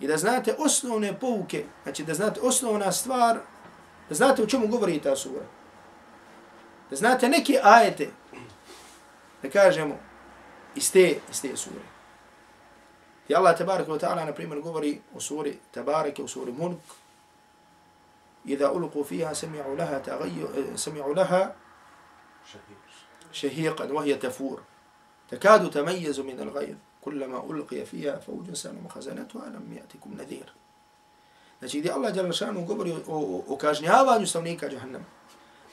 I da znate osnovne pouke, znači da znate osnovna stvar, da znate o čemu govori ta sura. Da znate neke ajete, da kažemo, iz te, iz te sure. I Allah tabaraka wa ta'ala, na primjer, govori o suri tabaraka, o suri mulk, إذا ألقوا فيها سمعوا لها تغير سمعوا لها شهيقا وهي تفور تكاد تميز من الغيظ كلما ألقي فيها فوج سألهم خزنتها لم يأتكم نذير Znači gdje Allah djela šanu govori o, o, o kažnjavanju stavnika džahannama.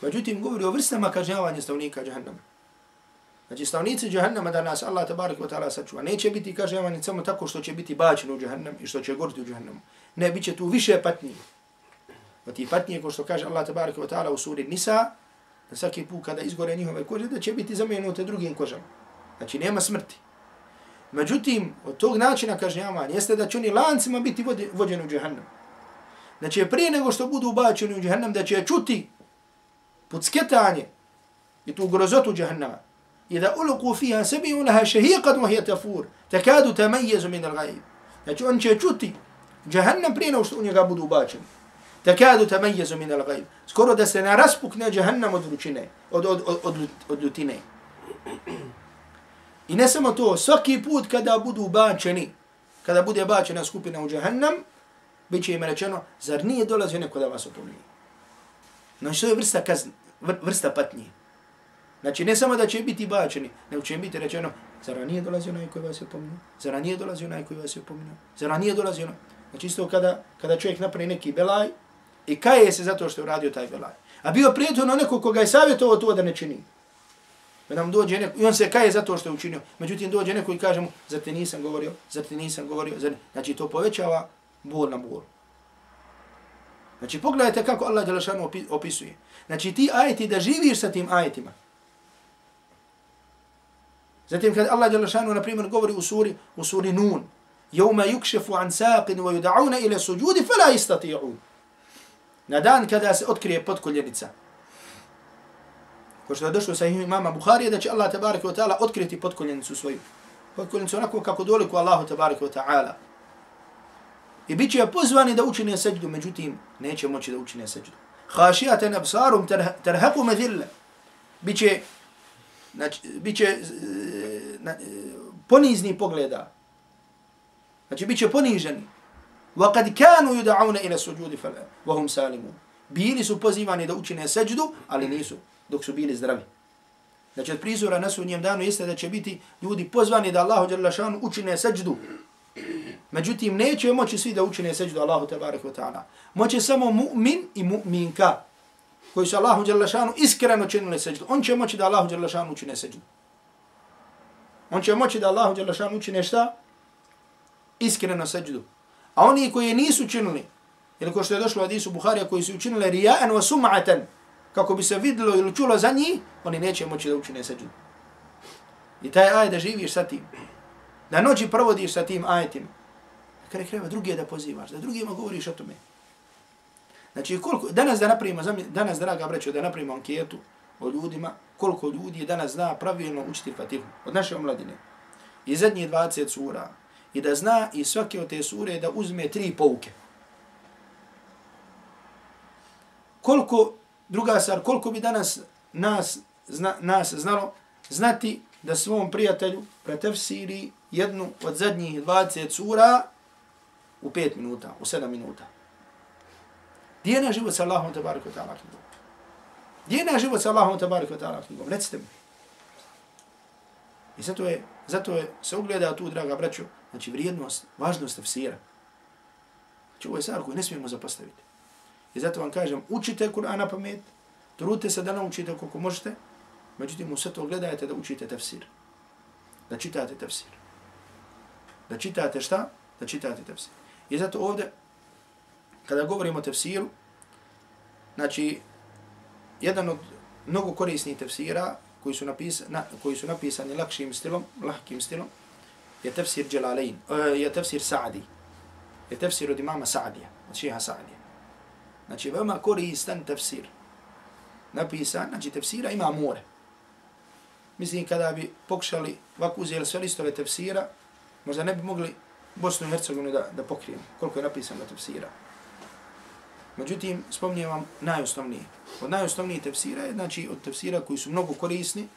Međutim, govori o vrstama kažnjavanja stavnika džahannama. Znači stavnici džahannama da nas Allah tabarik wa ta'ala sačuva. Neće biti kažnjavani samo tako što će biti bačen u džahannam i što će goriti u džahannamu. Ne, bit će tu više patnije. Pa ti patnije, ko što kaže Allah tabarik wa ta'ala u suri Nisa, da svaki put kada izgore njihove kože, da će biti zamenute drugim kožama. Znači nema smrti. Međutim, od tog načina kažnjavanja jeste da će oni lancima biti vođeni u džahannam. Znači prije nego što budu bačeni u džahannam, da će čuti pucketanje i tu grozotu džahannama. إذا ألقوا فيها سمعوا لها شهيقا وهي تفور تكاد تميز من الغيب min al-gajib. Znači on će čuti džahannam prije nego što u njega budu ubačeni. Takadu tamajezu min al-gajib. Skoro da se ne raspukne džahannam od od, od, od, od, od. I ne samo to, svaki put kada budu bačeni, kada bude bačena skupina u džahannam, bit će im rečeno, zar nije dolazio neko da vas opominje? Znači, to je vrsta, kazni, vrsta patnje. Znači, ne samo da će biti bačeni, nego će biti rečeno, zar nije dolazio onaj koji vas je opominio? Zar nije dolazio onaj koji vas je opominio? Zar nije dolazio onaj? Znači, isto kada, kada čovjek napravi neki belaj i kaje se zato što je uradio taj belaj. A bio prijatelj neko koga je savjetovao to da ne čini. Pa nam dođe neko, i on se kaje zato što je učinio. Međutim, dođe neko i kaže mu, zar te nisam govorio, zar te nisam govorio, zar... Znači, to povećava bol na bol. Znači, pogledajte kako Allah Đelešanu opisuje. Znači, ti ajeti da živiš sa tim ajetima. Zatim, kad Allah Đelešanu, na primjer, govori u suri, u suri Nun, Juma yukšefu an saqin wa yuda'una ila suđudi, fela istati'u. Na dan kada se otkrije podkoljenica, ko što je došlo sa imama Buharije, da će Allah tabaraka wa ta'ala otkriti podkoljenicu svoju. Podkoljenicu onako kako doliku Allahu tabaraka wa ta'ala. I bit će pozvani da učine seđdu, međutim, neće moći da učine seđdu. Hašijaten absarum terhaku medhille. Biće, znači, biće na, ponizni pogleda. Znači, biće poniženi. وَقَدْ كَانُوا يُدَعَوْنَ إِلَى سُجُودِ وَهُمْ سَالِمُونَ Bili su pozivani da učine seđdu, ali nisu dok su bili zdravi. Znači od prizora na sudnjem danu jeste da će biti ljudi pozvani da Allahu Đalašanu učine seđdu. Međutim, neće moći svi da učine seđdu Allahu Tebarek wa ta'ala. Moće samo mu'min i mu'minka koji su Allahu Đalašanu iskreno činili seđdu. On će moći da Allahu Đalašanu učine seđdu. On će moći da Allahu Đalašanu učine šta? Iskreno seđdu. A oni koji nisu činili, ili ko što je došlo od Isu Buharija, koji su učinili rija'an wa sum'atan, kako bi se videlo ili čulo za njih, oni neće moći da učine seđu. I taj aj da živiš sa tim. Da noći provodiš sa tim ajetima. Kada kreva drugi da pozivaš, da drugima govoriš o tome. Znači, koliko, danas da napravimo, danas, draga braćo, da napravimo anketu o ljudima, koliko ljudi danas zna pravilno učiti fatihu od naše omladine. I zadnje 20 sura. I da zna i svake od te sure da uzme tri pouke. Koliko Druga stvar, koliko bi danas nas, zna, nas znalo znati da svom prijatelju pretefsiri jednu od zadnjih 20 sura u 5 minuta, u 7 minuta. Gdje je naš život sa Allahom tabarik wa ta'ala knjigom? Gdje je naš život sa Allahom tabarik wa ta'ala knjigom? Recite mi. I zato je, zato je se ugleda tu, draga braćo, znači vrijednost, važnost tafsira. Znači ovo je stvar koju ne smijemo zapostaviti. I zato vam kažem, učite Kur'an na pamet, trudite se da naučite koliko možete, međutim u sve to gledajte da učite tafsir. Da čitate tafsir. Da čitate šta? Da čitate tafsir. I zato ovdje, kada govorimo o tafsiru, znači, jedan od mnogo korisnih tafsira koji su, napis, na, koji su napisani lakšim stilom, lahkim stilom, je tafsir Jalalain, uh, e, je tafsir Sa'di. Je tafsir od imama Sa'dija, od šeha Sa'dija. Znači, veoma koristan tafsir. Napisan, znači, tafsira ima more. Mislim, kada bi pokušali ovako uzeli sve listove tafsira, možda ne bi mogli Bosnu i Hercegovinu da, da pokrijemo, koliko je napisano tafsira. Međutim, spomnijem vam najosnovnije. Od najosnovnije tefsira je, znači, od tefsira koji su mnogo korisni,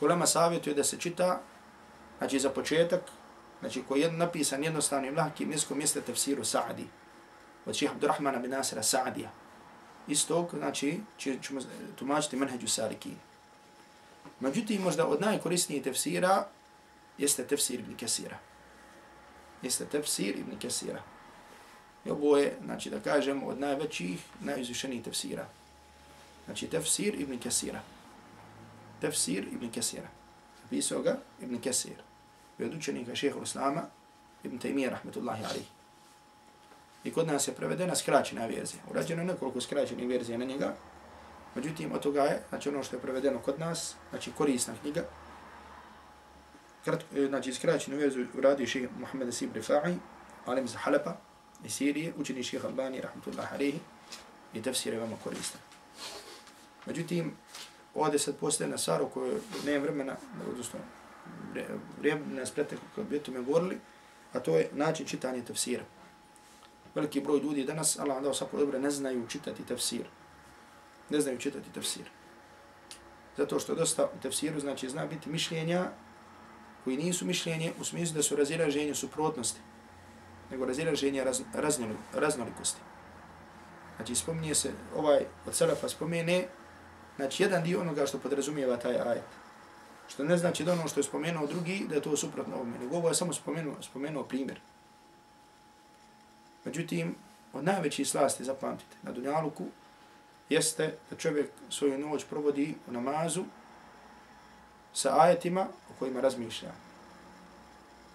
kolema savjetuje da se čita, znači, za početak, znači, koji je napisan jednostavnim lahkim jeskom, jeste tefsiru Sa'di, od šeha Abdurrahmana bin Nasira Sa'dija. Istog, znači, ćemo tumačiti manheđu Salikin. Međutim, možda od najkorisnijih tefsira jeste tefsir Ibn Kesira. Jeste tefsir Ibn Kesira. I ovo je, znači da kažem, od najvećih, najizvišenijih tefsira. Znači tefsir Ibn Kesira. Tefsir Ibn Kesira. Zapisao ga Ibn Kesir. I od učenika šeha Islama, Ibn Taymiyyah, rahmetullahi alihi. I kod nas je prevedena skraćena verzija. Urađeno nekoliko skraćenih verzija na njega. Međutim, od toga je, znači ono što je prevedeno kod nas, znači korisna knjiga. Krat, e, znači skraćenu verziju uradio šeha Muhammed Sibri Fa'i, alim iz Halepa, iz Sirije, učeni šeha Albani, rahmatullahi alihi. I tefsir je vama koristan. Međutim, ovdje sad postoje na Saru koju nemam vremena, odnosno vrijeme nas preteklo kad bi to me govorili, a to je način čitanja tefsira. Veliki broj ljudi danas, Allah vam dao svako dobro, ne znaju čitati tefsir. Ne znaju čitati tefsir. Zato što dosta u tefsiru znači zna biti mišljenja koji nisu mišljenje u smislu da su razilaženje suprotnosti, nego razilaženje raz, raznolikosti. Znači spominje se, ovaj od Selefa spomene Znači, jedan dio onoga što podrazumijeva taj ajet. Što ne znači da ono što je spomenuo drugi, da je to suprotno ovome. Nego ovo je samo spomenuo, spomenuo primjer. Međutim, od najvećih slasti, zapamtite, na Dunjaluku, jeste da čovjek svoju noć provodi u namazu sa ajetima o kojima razmišlja.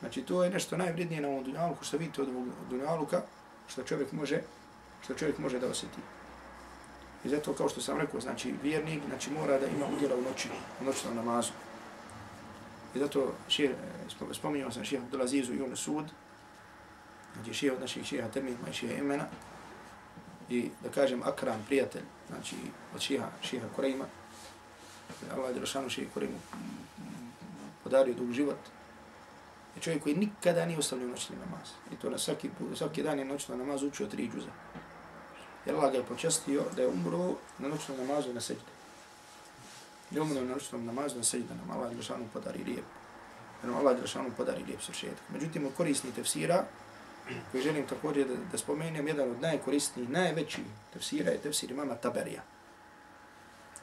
Znači, to je nešto najvrednije na ovom Dunjaluku, što vidite od ovog Dunjaluka, što čovjek može, što čovjek može da osjeti. I zato, kao što sam rekao, znači, vjernik znači, mora da ima udjela u noći, u noćnom namazu. I zato šir, spominjao sam šeha Abdulazizu i Yunus Sud, znači šeha od naših šeha Temihma i šeha Imena, i da kažem Akram, prijatelj, znači od šeha, šeha Kureyma, Allah je Đelšanu šeha Kureymu podario dug život, je čovjek koji nikada nije ostavljio noćni namaz. I to na svaki, svaki dan je noćno namaz učio tri džuza. Jer Allah ga je počestio da je umro na noćnom namazu na seđde. Da je umro na noćnom namazu na seđde, nam Allah Đelšanu podari lijep. Da nam Allah Đelšanu podari lijep sršetak. Međutim, korisni tefsira, koji želim također da, da spomenem, jedan od najkorisnijih, najvećih tefsira je tefsir imama Taberija.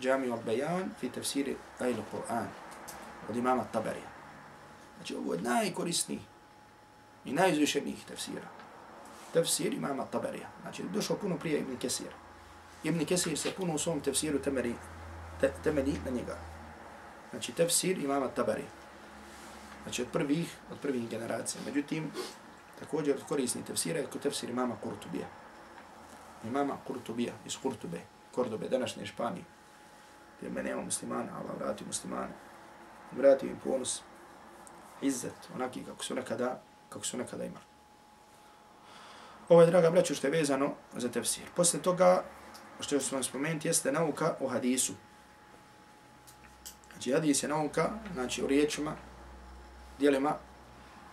Džami al-Bajan fi tefsiri Ajlu Kur'an od imama Taberija. Znači, ovo je najkorisniji i najizvišenijih tefsira tefsir imama Taberija. Znači, došao puno prije Ibn Kesir. Ibn Kesir se puno u svom tefsiru temeli, te, temeli na njega. Znači, tefsir imama Taberija. Znači, od prvih, od prvih generacija. Međutim, također od korisnih tefsira je kod tefsir imama Kurtubija. Imama Kurtubija iz Kurtube, Kordobe, današnje Španije. Gdje me nema muslimana, Allah vrati muslimane. Vrati im ponos, izzet, onaki kako su nekada, kako su nekada imali. Ovo je, draga braću, što je vezano za tefsir. Posle toga, što ću vam spomenuti, jeste nauka o hadisu. Znači, hadis je nauka, znači, u riječima, dijelima,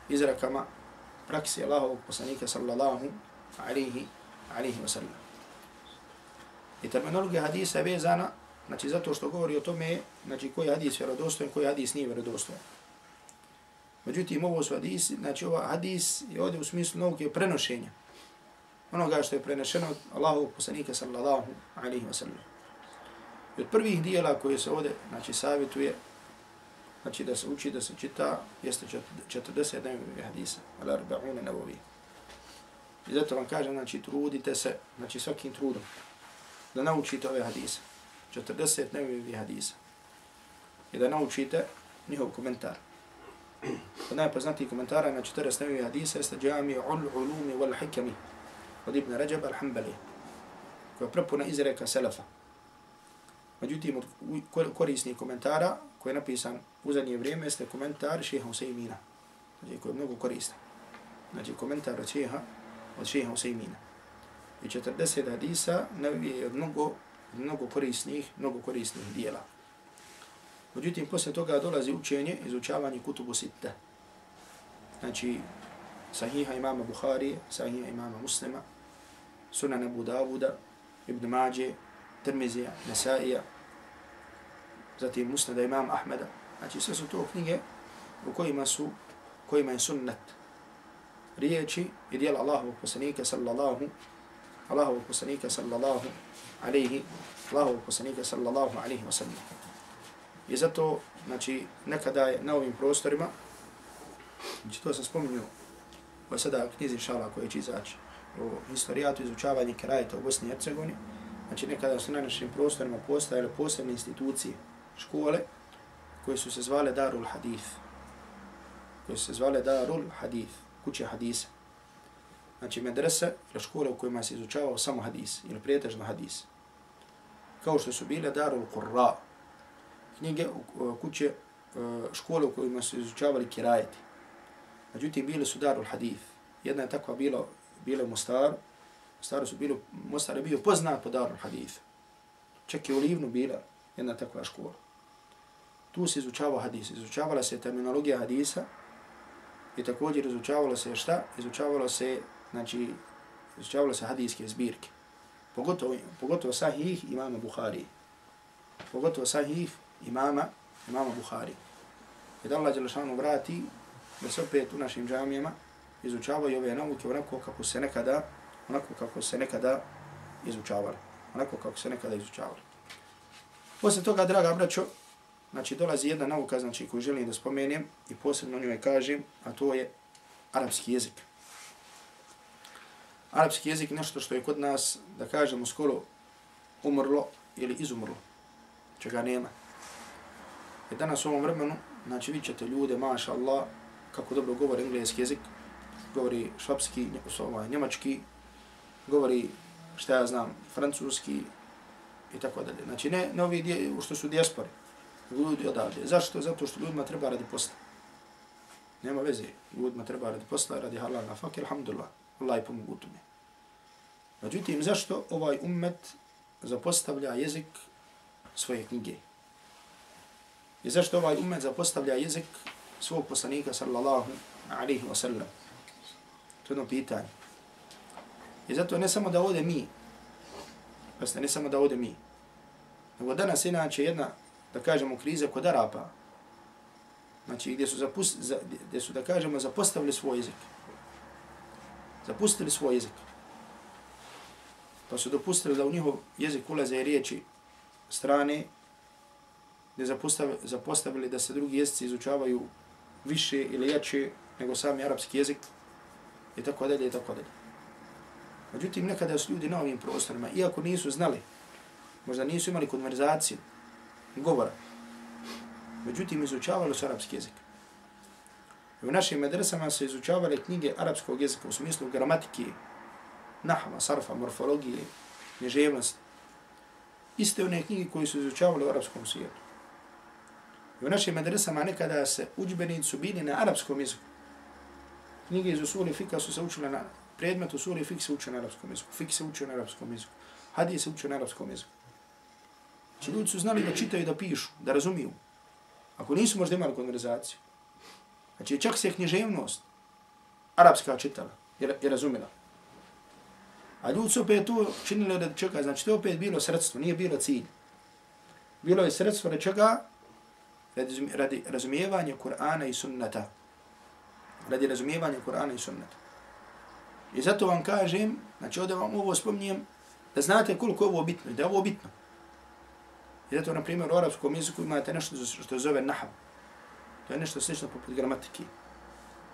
izrakama, praksi Allahovog poslanika, sallallahu alihi, alihi wa sallam. I terminologija hadisa je vezana, znači, zato što govori o tome, znači, koji hadis je vjerodostojen, koji hadis nije vjerodostojen. Međutim, ovo su hadisi, znači, ova hadis je ovdje u smislu nauke prenošenja. onoga što je prenešeno od Allahovog poslanika sallallahu alaihi wa sallam. I od prvih dijela koje se ovdje, znači, savjetuje, znači da se uči, da se čita, jeste 40 hadisa, ala arba'une nevovi. I zato vam kažem, znači, trudite se, znači, svakim trudom, da naučite ove hadise. 40 dnevnih hadisa. I da naučite njihov komentar. Od najpoznatijih komentara na 40 dnevnih hadisa jeste Jami ul ulumi wal hikami od Ibn Rajab al-Hambali, koja je prepuna izreka Selefa. Međutim, od korisnih komentara koji je napisan u zadnje vrijeme jeste komentar šeha Huseymina, znači koji je mnogo koristan. Znači komentar od šeha, od šeha Huseymina. I 40 hadisa je od mnogo, mnogo korisnih, mnogo korisnih dijela. Međutim, poslije toga dolazi učenje, izučavanje kutubu sitte. Znači, sahiha imama Bukhari, sahiha imama Muslima, sunan Abu Dawuda, Ibn Mađe, Tirmizija, Nesaija, zatim Musnada imam Ahmeda. Znači sve su to knjige u kojima su, kojima je sunnet riječi i dijela Allahovog poslanika sallallahu Allahovog poslanika sallallahu alaihi Allahovog poslanika sallallahu alaihi wa sallam. I zato, znači, nekada je na ovim prostorima, znači to sam spominio, ovo je sada knjizi šala koji će izaći, o historijatu izučavanja kerajeta u Bosni i Hercegovini, znači nekada su na našim prostorima postojale posebne institucije, škole, koje su se zvale Darul Hadith, koje su se zvale Darul Hadith, kuće hadisa. Znači medrese ili škole u kojima se izučavao samo hadis ili prijetežno hadis. Kao što su bile Darul Qurra, knjige, e, kuće, e, škole u kojima su izučavali kirajeti. Međutim, bile su Darul Hadif. Jedna je takva bilo, bila u Mostaru. Mostaru su bilo, Mostar je bio poznat po Darul Hadif. Čak i u Livnu bila jedna takva škola. Tu se izučavao hadis. Izučavala se terminologija hadisa i također izučavalo se šta? Izučavalo se, znači, izučavalo se hadijske zbirke. Pogotovo, pogotovo sahih imama Bukhari. Pogotovo sahih imama, imama Buhari. I da Allah Đelešanu vrati da se opet u našim džamijama izučavaju ove nauke onako kako se nekada, onako kako se nekada izučavali. Onako kako se nekada izučavali. Poslije toga, draga braćo, znači dolazi jedna nauka znači, koju želim da spomenem i posebno njoj kažem, a to je arapski jezik. Arapski jezik je nešto što je kod nas, da kažemo, skoro umrlo ili izumrlo, čega nema. I danas u ovom vremenu, znači vidjet ćete ljude, maša Allah, kako dobro govori engleski jezik, govori švapski, ovaj, njemački, govori, šta ja znam, francuski i tako dalje. Znači ne, ne ovi što su dijaspori, ljudi odavde. Zašto? Zato što ljudima treba radi posla. Nema veze. Ljudima treba radi posla, radi halal na fakir, alhamdulillah. Allah je pomogu tome. Međutim, zašto ovaj ummet zapostavlja jezik svoje knjige? I zašto ovaj umet zapostavlja jezik svog poslanika, sallallahu alaihi wa sallam? To je jedno pitanje. I zato ne samo da ode mi, Pasta, ne samo da ode mi, nego danas inače jedna da kažemo, kriza kod Arapa, znači gdje su, zapust, za, gdje su da kažemo, zapostavili svoj jezik. Zapustili svoj jezik. Pa su dopustili da u njihov jezik ulaze riječi strane, gdje zapostavili, zapostavili da se drugi jezici izučavaju više ili jače nego sami arapski jezik i tako dalje i tako dalje. Međutim, nekada su ljudi na ovim prostorima, iako nisu znali, možda nisu imali konverzaciju, govora. Međutim, izučavali su arapski jezik. I u našim medresama se izučavale knjige arapskog jezika u smislu gramatike, nahva, sarfa, morfologije, nježevnost. Iste one knjige koje su izučavale u arapskom svijetu. I u našim medresama nekada se uđbenici su bili na arapskom jeziku. Knjige iz usuli fika su se učile na predmet usuli fik se uče na arapskom jeziku. Fik se učio na arapskom jeziku. Hadije se učio na arapskom jeziku. Znači ljudi su znali da čitaju, da pišu, da razumiju. Ako nisu možda imali konverzaciju. Znači čak se književnost arapska čitala i razumila. A ljudi su opet to činili da čeka, znači to opet bilo sredstvo, nije bilo cilj. Bilo je sredstvo da čega radi, razumijevanja Kur'ana i sunnata. Radi razumijevanja Kur'ana i sunnata. I zato vam kažem, znači ovdje vam ovo spominjem, da znate koliko je ovo bitno, da je ovo bitno. I zato, na primjer, u arapskom jeziku imate nešto što se zove nahav. To je nešto slično poput gramatike.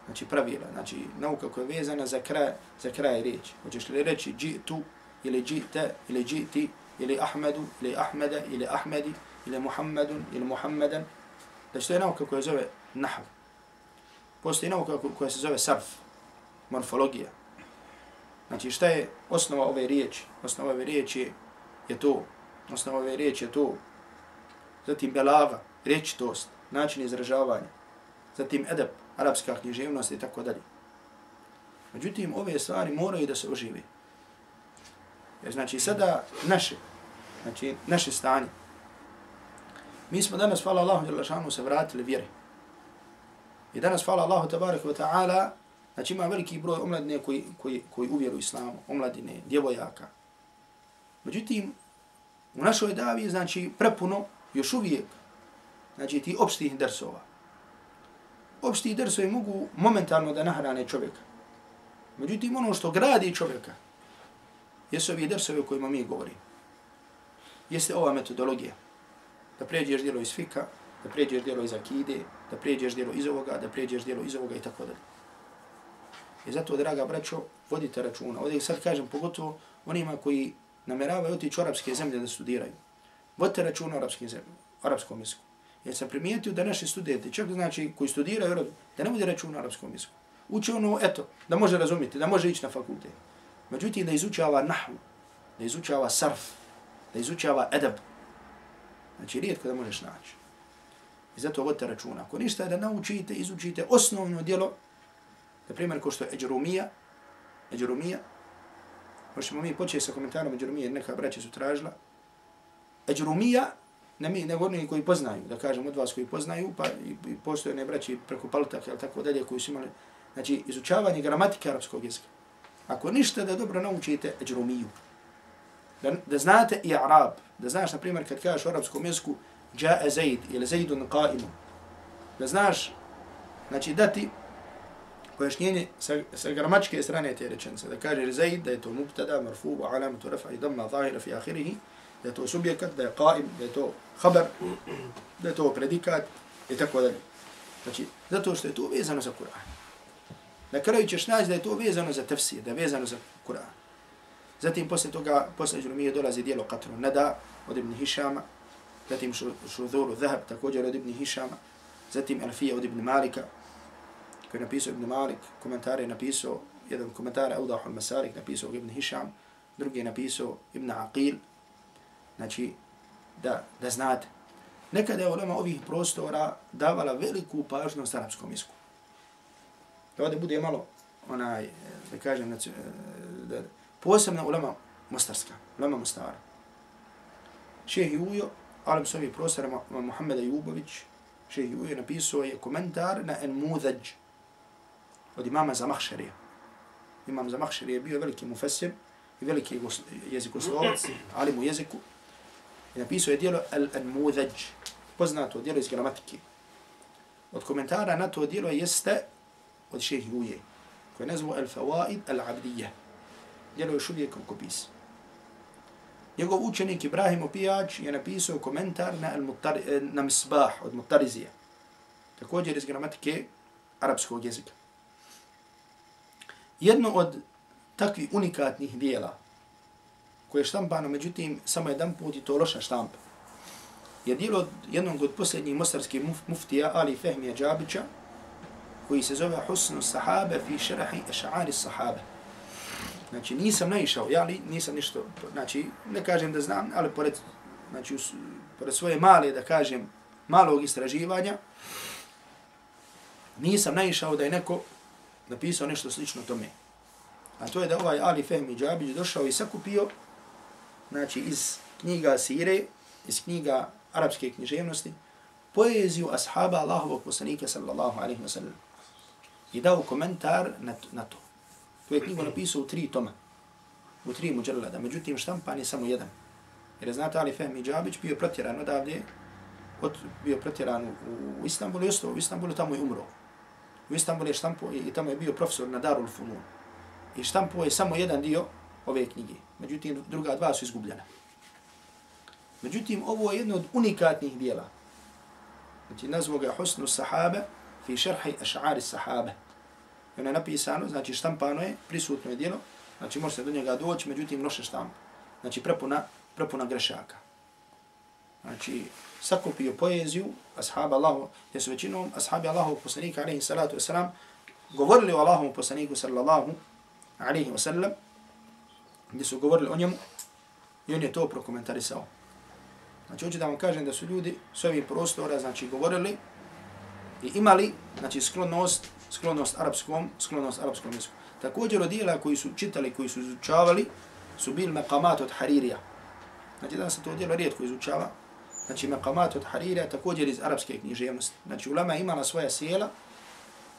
Znači pravila, znači nauka koja je vezana za kraj, za kraj riječi. Hoćeš li reći dži tu, ili dži te, ili dži ti, ili Ahmedu, ili Ahmeda, ili Ahmedi, ili Muhammedun, ili Muhammedan. Znači to je nauka koja zove nahav. Postoji nauka koja se zove sarf, morfologija. Znači šta je osnova ove riječi? Osnova ove riječi je to. Osnova ove riječi je to. Zatim belava, rečitost, način izražavanja. Zatim edep, arapska književnost i tako dalje. Međutim, ove stvari moraju da se ožive. Jer znači sada naše, znači naše stanje. Mi smo danas, hvala Allahu Đelešanu, se vratili vjeri. I danas, hvala Allahu tabaraka wa ta'ala, znači ima veliki broj omladine koji, koji, koji uvjeru islamu, omladine, djevojaka. Međutim, u našoj davi, znači, prepuno, još uvijek, znači, ti opštih dersova. Opšti dersovi mogu momentalno da nahrane čovjeka. Međutim, ono što gradi čovjeka, jesu ovi dersovi o kojima mi govorimo. Jeste ova metodologija. Da pređeš djelo iz fika, da pređeš djelo iz akide, da pređeš djelo iz ovoga, da pređeš djelo iz ovoga i tako dalje. I zato, draga braćo, vodite računa. Ovdje sad kažem, pogotovo onima koji nameravaju otići u arapske zemlje da studiraju. Vodite računa o arapskim zemljama, arapskom jeziku. Jer sam primijetio da naši studenti, čak znači koji studiraju, da ne bude računa o arapskom jeziku. Uče ono, eto, da može razumjeti, da može ići na fakultet. Međutim, da izučava nahvu, da izučava sarf, da izučava edab. Znači, rijetko da možeš naći. I zato vodite računa. Ako ništa da naučite, izučite osnovno djelo, na primjer, ko što je Eđerumija, Eđerumija, možemo mi početi sa komentarom Eđerumije, neka braća su tražila. Eđerumija, ne mi, nego oni koji poznaju, da kažem od vas koji poznaju, pa i, i postoje ne braći preko palutaka ili tako dalje, koji su imali, znači, izučavanje gramatike arapskog jezika. Ako ništa da dobro naučite Eđerumiju, da, da znate i Arab, da znaš, na primjer, kad kažeš u arapskom jeziku, Ja'a Zaid ili Zaidun qa'imu. Da znaš, znači dati pojašnjenje sa, sa gramačke strane te rečence. Da kaže Zaid da je to mubtada, marfu, alamatu rafa i damma zahira fi ahirihi, da je to subjekat, da je qa'im, da je to khabar, da je to predikat i tako dalje. Znači, zato što je to vezano za Kur'an. Na kraju ćeš naći da je to vezano za tefsir, da je vezano za Kur'an. Zatim, posle toga, posle Đurumije dolazi dijelo Katru Nada od Ibn Hišama, zatim Šudhuru Zahab, također od Ibn Hišama, zatim Alfija od Ibn Malika, koji je napisao Ibn Malik, komentar je napisao, jedan komentar je Audahu al-Masarik, napisao Ibn Hišam, drugi je napisao Ibn Aqil, znači, da, da znate. Nekada je ulema ovih prostora davala veliku pažnost arapskom jeziku. Da ovdje bude malo, onaj, da kažem, znači, e, da, posebno ulema mostarska, ulema mostara. Šeh Jujo, alim s ovih prostora Muhammeda Jubović, šeh Jujo napisao je komentar na en muzađ od imama Zamahšarija. Imam Zamahšarija je bio veliki mufesir i veliki jezikoslovac, ali mu jeziku. I napisao je dijelo Al-Muzađ, poznato dijelo iz gramatike. Od komentara na to dijelo jeste od šeh Juje, koje nazvu Al-Fawaid Al-Abdijah djelo još uvijek rukopis. Njegov učenik Ibrahim Opijač je napisao komentar na, eh, na Misbah od Mutarizija. Također iz gramatike arapskog jezika. Jedno od takvih unikatnih dijela koje je štampano, međutim, samo jedan put i to loša štampa, je dijelo jednog od posljednjih mostarskih muf, muftija Ali Fehmija Džabića, koji se zove Husnu Sahabe fi šerahi eša'ari Sahabe. Znači, nisam naišao, ja li, nisam ništo, znači, ne kažem da znam, ali pored, znači, pored svoje male, da kažem, malog istraživanja, nisam naišao da je neko napisao nešto slično tome. A to je da ovaj Ali Fehmi Džabić došao i sakupio, znači, iz knjiga Sire, iz knjiga arapske književnosti, poeziju ashaba Allahovog poslanika, sallallahu alaihi wa sallam, i dao komentar na, na to. Tu je knjigu napisao u tri toma, u tri muđerlada, međutim štampan je samo jedan. Jer je znate Ali Fehmi Džabić bio protjeran odavde, od, bio protjeran u, u Istanbulu i ostao u Istanbulu, tamo je umro. U Istanbulu je štampo i, i tamo je bio profesor na Darul Funun. i štampo je samo jedan dio ove knjige. Međutim, druga dva su izgubljena. Međutim, ovo je jedno od unikatnih dijela. Znači, nazvo ga Husnu Sahabe fi šerhi aš'ari Sahabe. I ono je napisano, znači štampano je, prisutno je dijelo, znači može se do njega doći, međutim, noše štampa. Znači, prepuna, prepuna grešaka. Znači, sakupio poeziju ashaba Allahu, gdje su većinom ashabi Allahu poslanika, alaihi salatu wasalam, govorili o Allahom poslaniku, sallallahu alaihi wasallam, gdje su govorili o njemu, i on je to prokomentarisao. Znači, hoću da vam kažem da su ljudi s ovih prostora, znači, govorili i imali, znači, sklonost, sklonost arapskom, sklonost arapskom jeziku. Također od dijela koji su čitali, koji su izučavali, su bili maqamat od Haririja. Znači, da se to dijelo rijetko izučava. Znači, maqamat od Haririja također iz arapske književnosti. Znači, ulama imala svoja sjela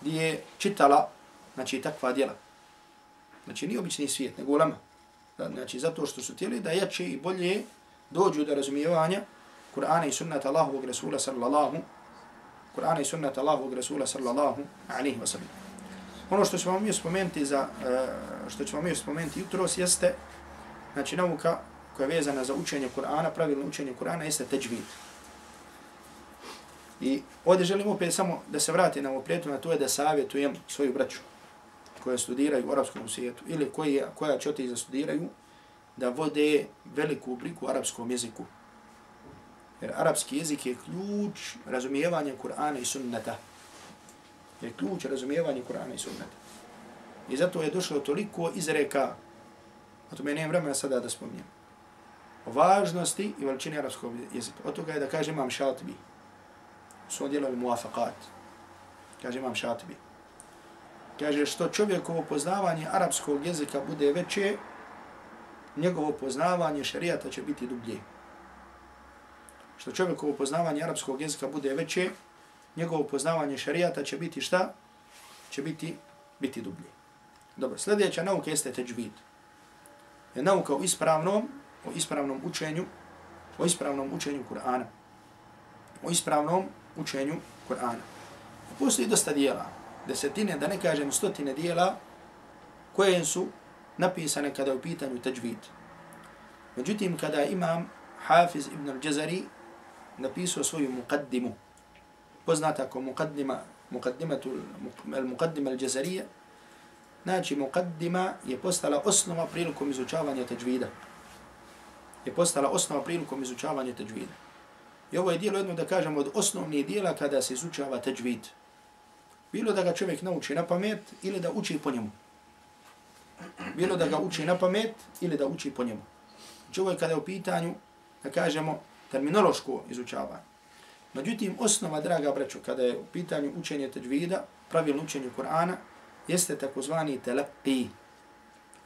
gdje je čitala, znači, takva dijela. Znači, nije obični svijet, nego ulama. Znači, zato što su tijeli da jače i bolje dođu do razumijevanja Kur'ana i sunnata Allahovog Rasula sallallahu Kur'ana i sunnata Allahovog Rasula sallallahu alaihi wa sallam. Ono što ćemo mi spomenuti za e, što ćemo mi spomenuti jutros jeste znači nauka koja je vezana za učenje Kur'ana, pravilno učenje Kur'ana jeste teđvid. I ovdje želim opet samo da se vrati na ovo prijetu, na to je da savjetujem svoju braću koja studiraju u arapskom svijetu ili koji, koja će otići da studiraju, da vode veliku briku u arapskom jeziku. Jer arapski jezik je ključ razumijevanja Kur'ana i sunnata. Je ključ razumijevanja Kur'ana i sunnata. I zato je došlo toliko izreka, a to me nemam vremena sada da spominjem, o važnosti i veličini arapskog jezika. Od toga je da kaže imam šatbi. U svom djelovi muafakat. Kaže imam šatbi. Kaže što čovjekovo poznavanje arapskog jezika bude veće, njegovo poznavanje šarijata će biti dublje. Što čovjekovo poznavanje arapskog jezika bude veće, njegovo poznavanje šarijata će biti šta? Će biti, biti dublje. Dobro, sljedeća nauka jeste teđvid. Je nauka o ispravnom, o ispravnom učenju, o ispravnom učenju Kur'ana. O ispravnom učenju Kur'ana. Postoji dosta dijela, desetine, da ne kažem stotine dijela, koje su napisane kada je u pitanju tajvid. Međutim, kada imam Hafiz ibn al-Jazari napisao svoju muqaddimu, poznata kao muqaddima, muqaddimatu muqaddima al-đazarija, znači muqaddima je postala osnova prilikom izučavanja teđvida. Je postala osnova prilikom izučavanja teđvida. I ovo je dijelo jedno da kažemo od osnovnih dijela kada se izučava teđvid. Bilo da ga čovjek nauči na pamet ili da uči po njemu bilo da ga uči na pamet ili da uči po njemu. Znači ovo je kada je u pitanju, da kažemo, terminološko izučavanje. Međutim, osnova, draga braćo, kada je u pitanju učenje teđvida, pravilno učenje Kur'ana, jeste takozvani telaqi.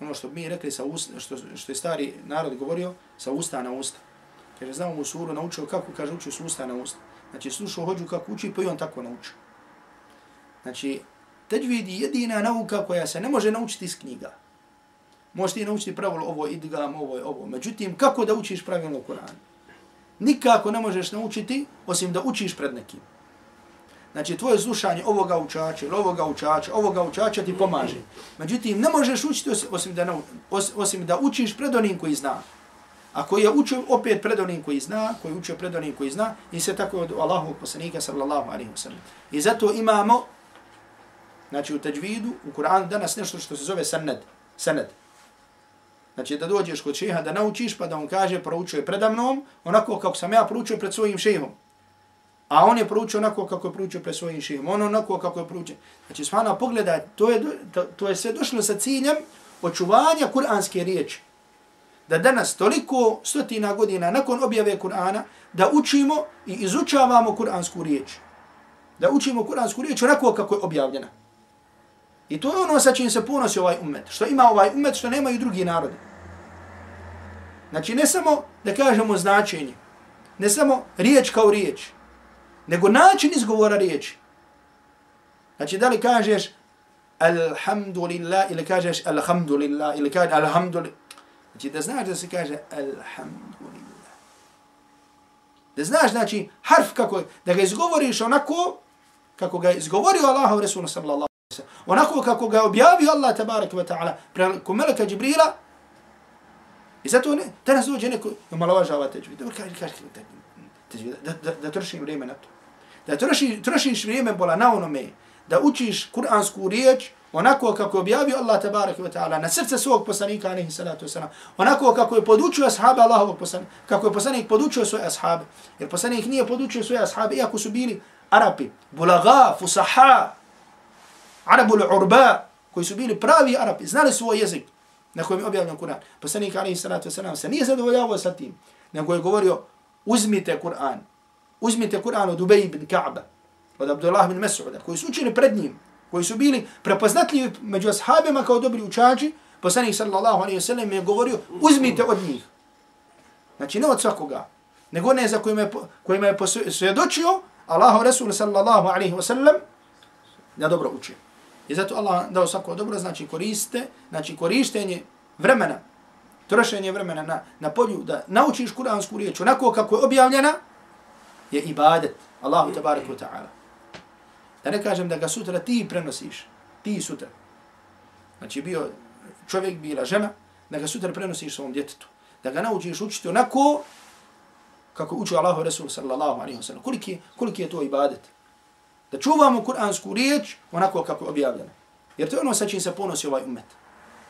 Ono što mi rekli, sa usta, što, što je stari narod govorio, sa usta na usta. Kaže, znamo mu suru, naučio kako, kaže, učio s usta na usta. Znači, slušao hođu kako uči, pa i on tako naučio. Znači, teđvid je jedina nauka koja se ne može naučiti iz knjiga. Možeš ti naučiti pravilo ovo idgam, ovo je ovo. Međutim, kako da učiš pravilno Kur'an? Nikako ne možeš naučiti osim da učiš pred nekim. Znači, tvoje slušanje ovoga učača ili ovoga učača, ovoga učača ti pomaže. Međutim, ne možeš učiti osim da, osim da učiš pred onim koji zna. A koji je učio opet pred onim koji zna, koji je učio pred onim koji zna, i se tako od Allahovog poslanika sallallahu alaihi wa sallam. I zato imamo, znači u teđvidu, u Kur'anu danas nešto što se zove sanad. Sanad. Znači da dođeš kod šeha da naučiš pa da on kaže proučuje predamnom onako kako sam ja proučio pred svojim šehom. A on je proučio onako kako je proučio pred svojim šehom. On onako kako je proučio. Znači svana pogleda, to je, to, to je sve došlo sa ciljem očuvanja kuranske riječi. Da danas toliko stotina godina nakon objave Kur'ana da učimo i izučavamo kuransku riječ. Da učimo kuransku riječ onako kako je objavljena. I to je ono sa čim se ponosi ovaj umet. Što ima ovaj umet, što nemaju drugi narodi. Znači ne samo da kažemo značenje, ne samo riječ kao riječ, nego način izgovora riječi. Znači da li kažeš alhamdulillah ili kažeš alhamdulillah ili kažeš alhamdulillah. Znači da znaš da se kaže alhamdulillah. Da znaš znači harf kako, da ga izgovoriš onako kako ga izgovorio Allah u sallallahu alaihi wa sallam. onako kako ga objavio Allah tabarak wa ta'ala preko meleka Džibrila. I zato ne, danas dođe neko i omalovažava teđvid. Dobro, kaži, kaži, teđvid, da, da, da trošim vrijeme na to. Da troši, trošiš vrijeme bola na onome, da učiš kuransku riječ, onako kako je objavio Allah tabaraka wa ta'ala na srce svog poslanika alaihi salatu wasalam, onako kako je podučio ashabe Allahovog poslanika, kako je poslanik podučio svoje ashabe, jer poslanik nije podučio svoje ashabe, iako su bili Arapi, bulaga, fusaha, arabul urba, koji su bili pravi Arapi, znali svoj jezik na kojem je objavljen Kur'an. Poslanik alaihi salatu wasalam se nije zadovoljavao sa tim, nego je govorio, uzmite Kur'an, uzmite Kur'an od Ubej ibn Ka'ba, od Abdullah ibn Mas'uda, koji su učili pred njim, koji su bili prepoznatljivi među ashabima kao dobri učači, poslanik sallallahu alaihi wasallam je govorio, uzmite od njih. Znači, ne od svakoga, nego ne za kojima je, kojima je posvjedočio Allahu Rasul sallallahu alaihi wasallam da dobro uči. I zato Allah dao svako dobro, znači koriste, znači korištenje vremena, trošenje vremena na, na polju da naučiš kuransku riječ onako kako je objavljena, je ibadet Allahu tabaraka wa ta'ala. Da ne kažem da ga sutra ti prenosiš, ti sutra. Znači bio čovjek, bila žena, da ga sutra prenosiš svom djetetu. Da ga naučiš učiti onako kako uči Allahu Resul sallallahu alaihi wa sallam. Koliki, koliki je to ibadet? Da čuvamo kuransku riječ onako kako je objavljena. Jer to je ono sa čim se ponosi ovaj umet.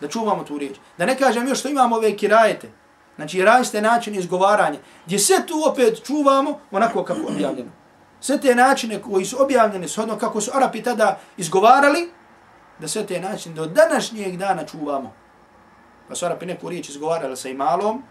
Da čuvamo tu riječ. Da ne kažem još što imamo ove kirajete. Znači rajste način izgovaranja. Gdje sve tu opet čuvamo onako kako je objavljeno sve te načine koji su objavljeni shodno kako su Arapi tada izgovarali, da sve te načine do današnjeg dana čuvamo. Pa su Arapi neku riječ izgovarali sa imalom,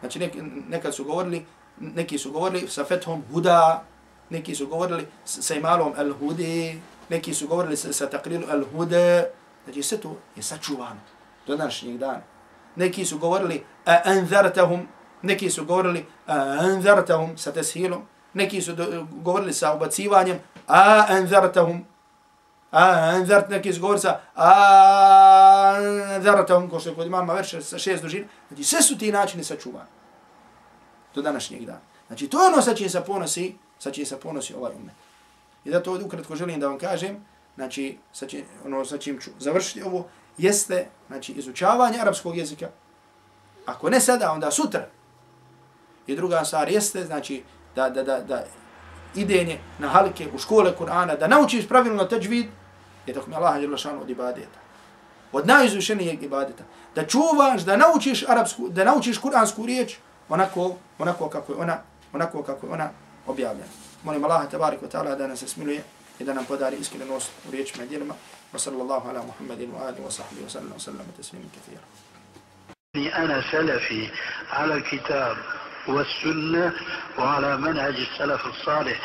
znači nek, nekad su govorili, neki su govorili sa fethom huda, neki su govorili sa imalom al hudi, neki su govorili sa, sa al hude, znači sve to je sačuvano do današnjeg dana. Neki su govorili a anzartahum, neki su govorili a anzartahum sa teshilom, neki su do, govorili sa ubacivanjem, a anzartahum, a anzart, neki su govorili sa a anzartahum, ko što je kod imama verša sa šest dužina, znači sve su ti načini sačuvani do današnjeg dana. Znači to je ono sa čim se ponosi, sa čim se ponosi ovaj umet. I zato ovdje ukratko želim da vam kažem, znači sa čim, ono sa čim ću završiti ovo, jeste znači, izučavanje arapskog jezika. Ako ne sada, onda sutra. I druga stvar jeste, znači, da, da, da, da idenje na halike u škole Kur'ana, da naučiš pravilno teđvid, je tako mi Allah je lašano od ibadeta. Od najizvišenijeg ibadeta. Da čuvaš, da naučiš arapsku, da naučiš kur'ansku riječ, onako, onako kako je ona, onako kako je ona objavljena. Molim Allah tabarik wa ta'ala da nas smiluje i da nam podari iskrenost u riječima i djelima. Wa sallallahu ala Muhammedin wa alihi wa sahbihi wa sallam wa sallam taslimin kathira.
أنا سلفي على الكتاب والسنة وعلى منهج السلف الصالح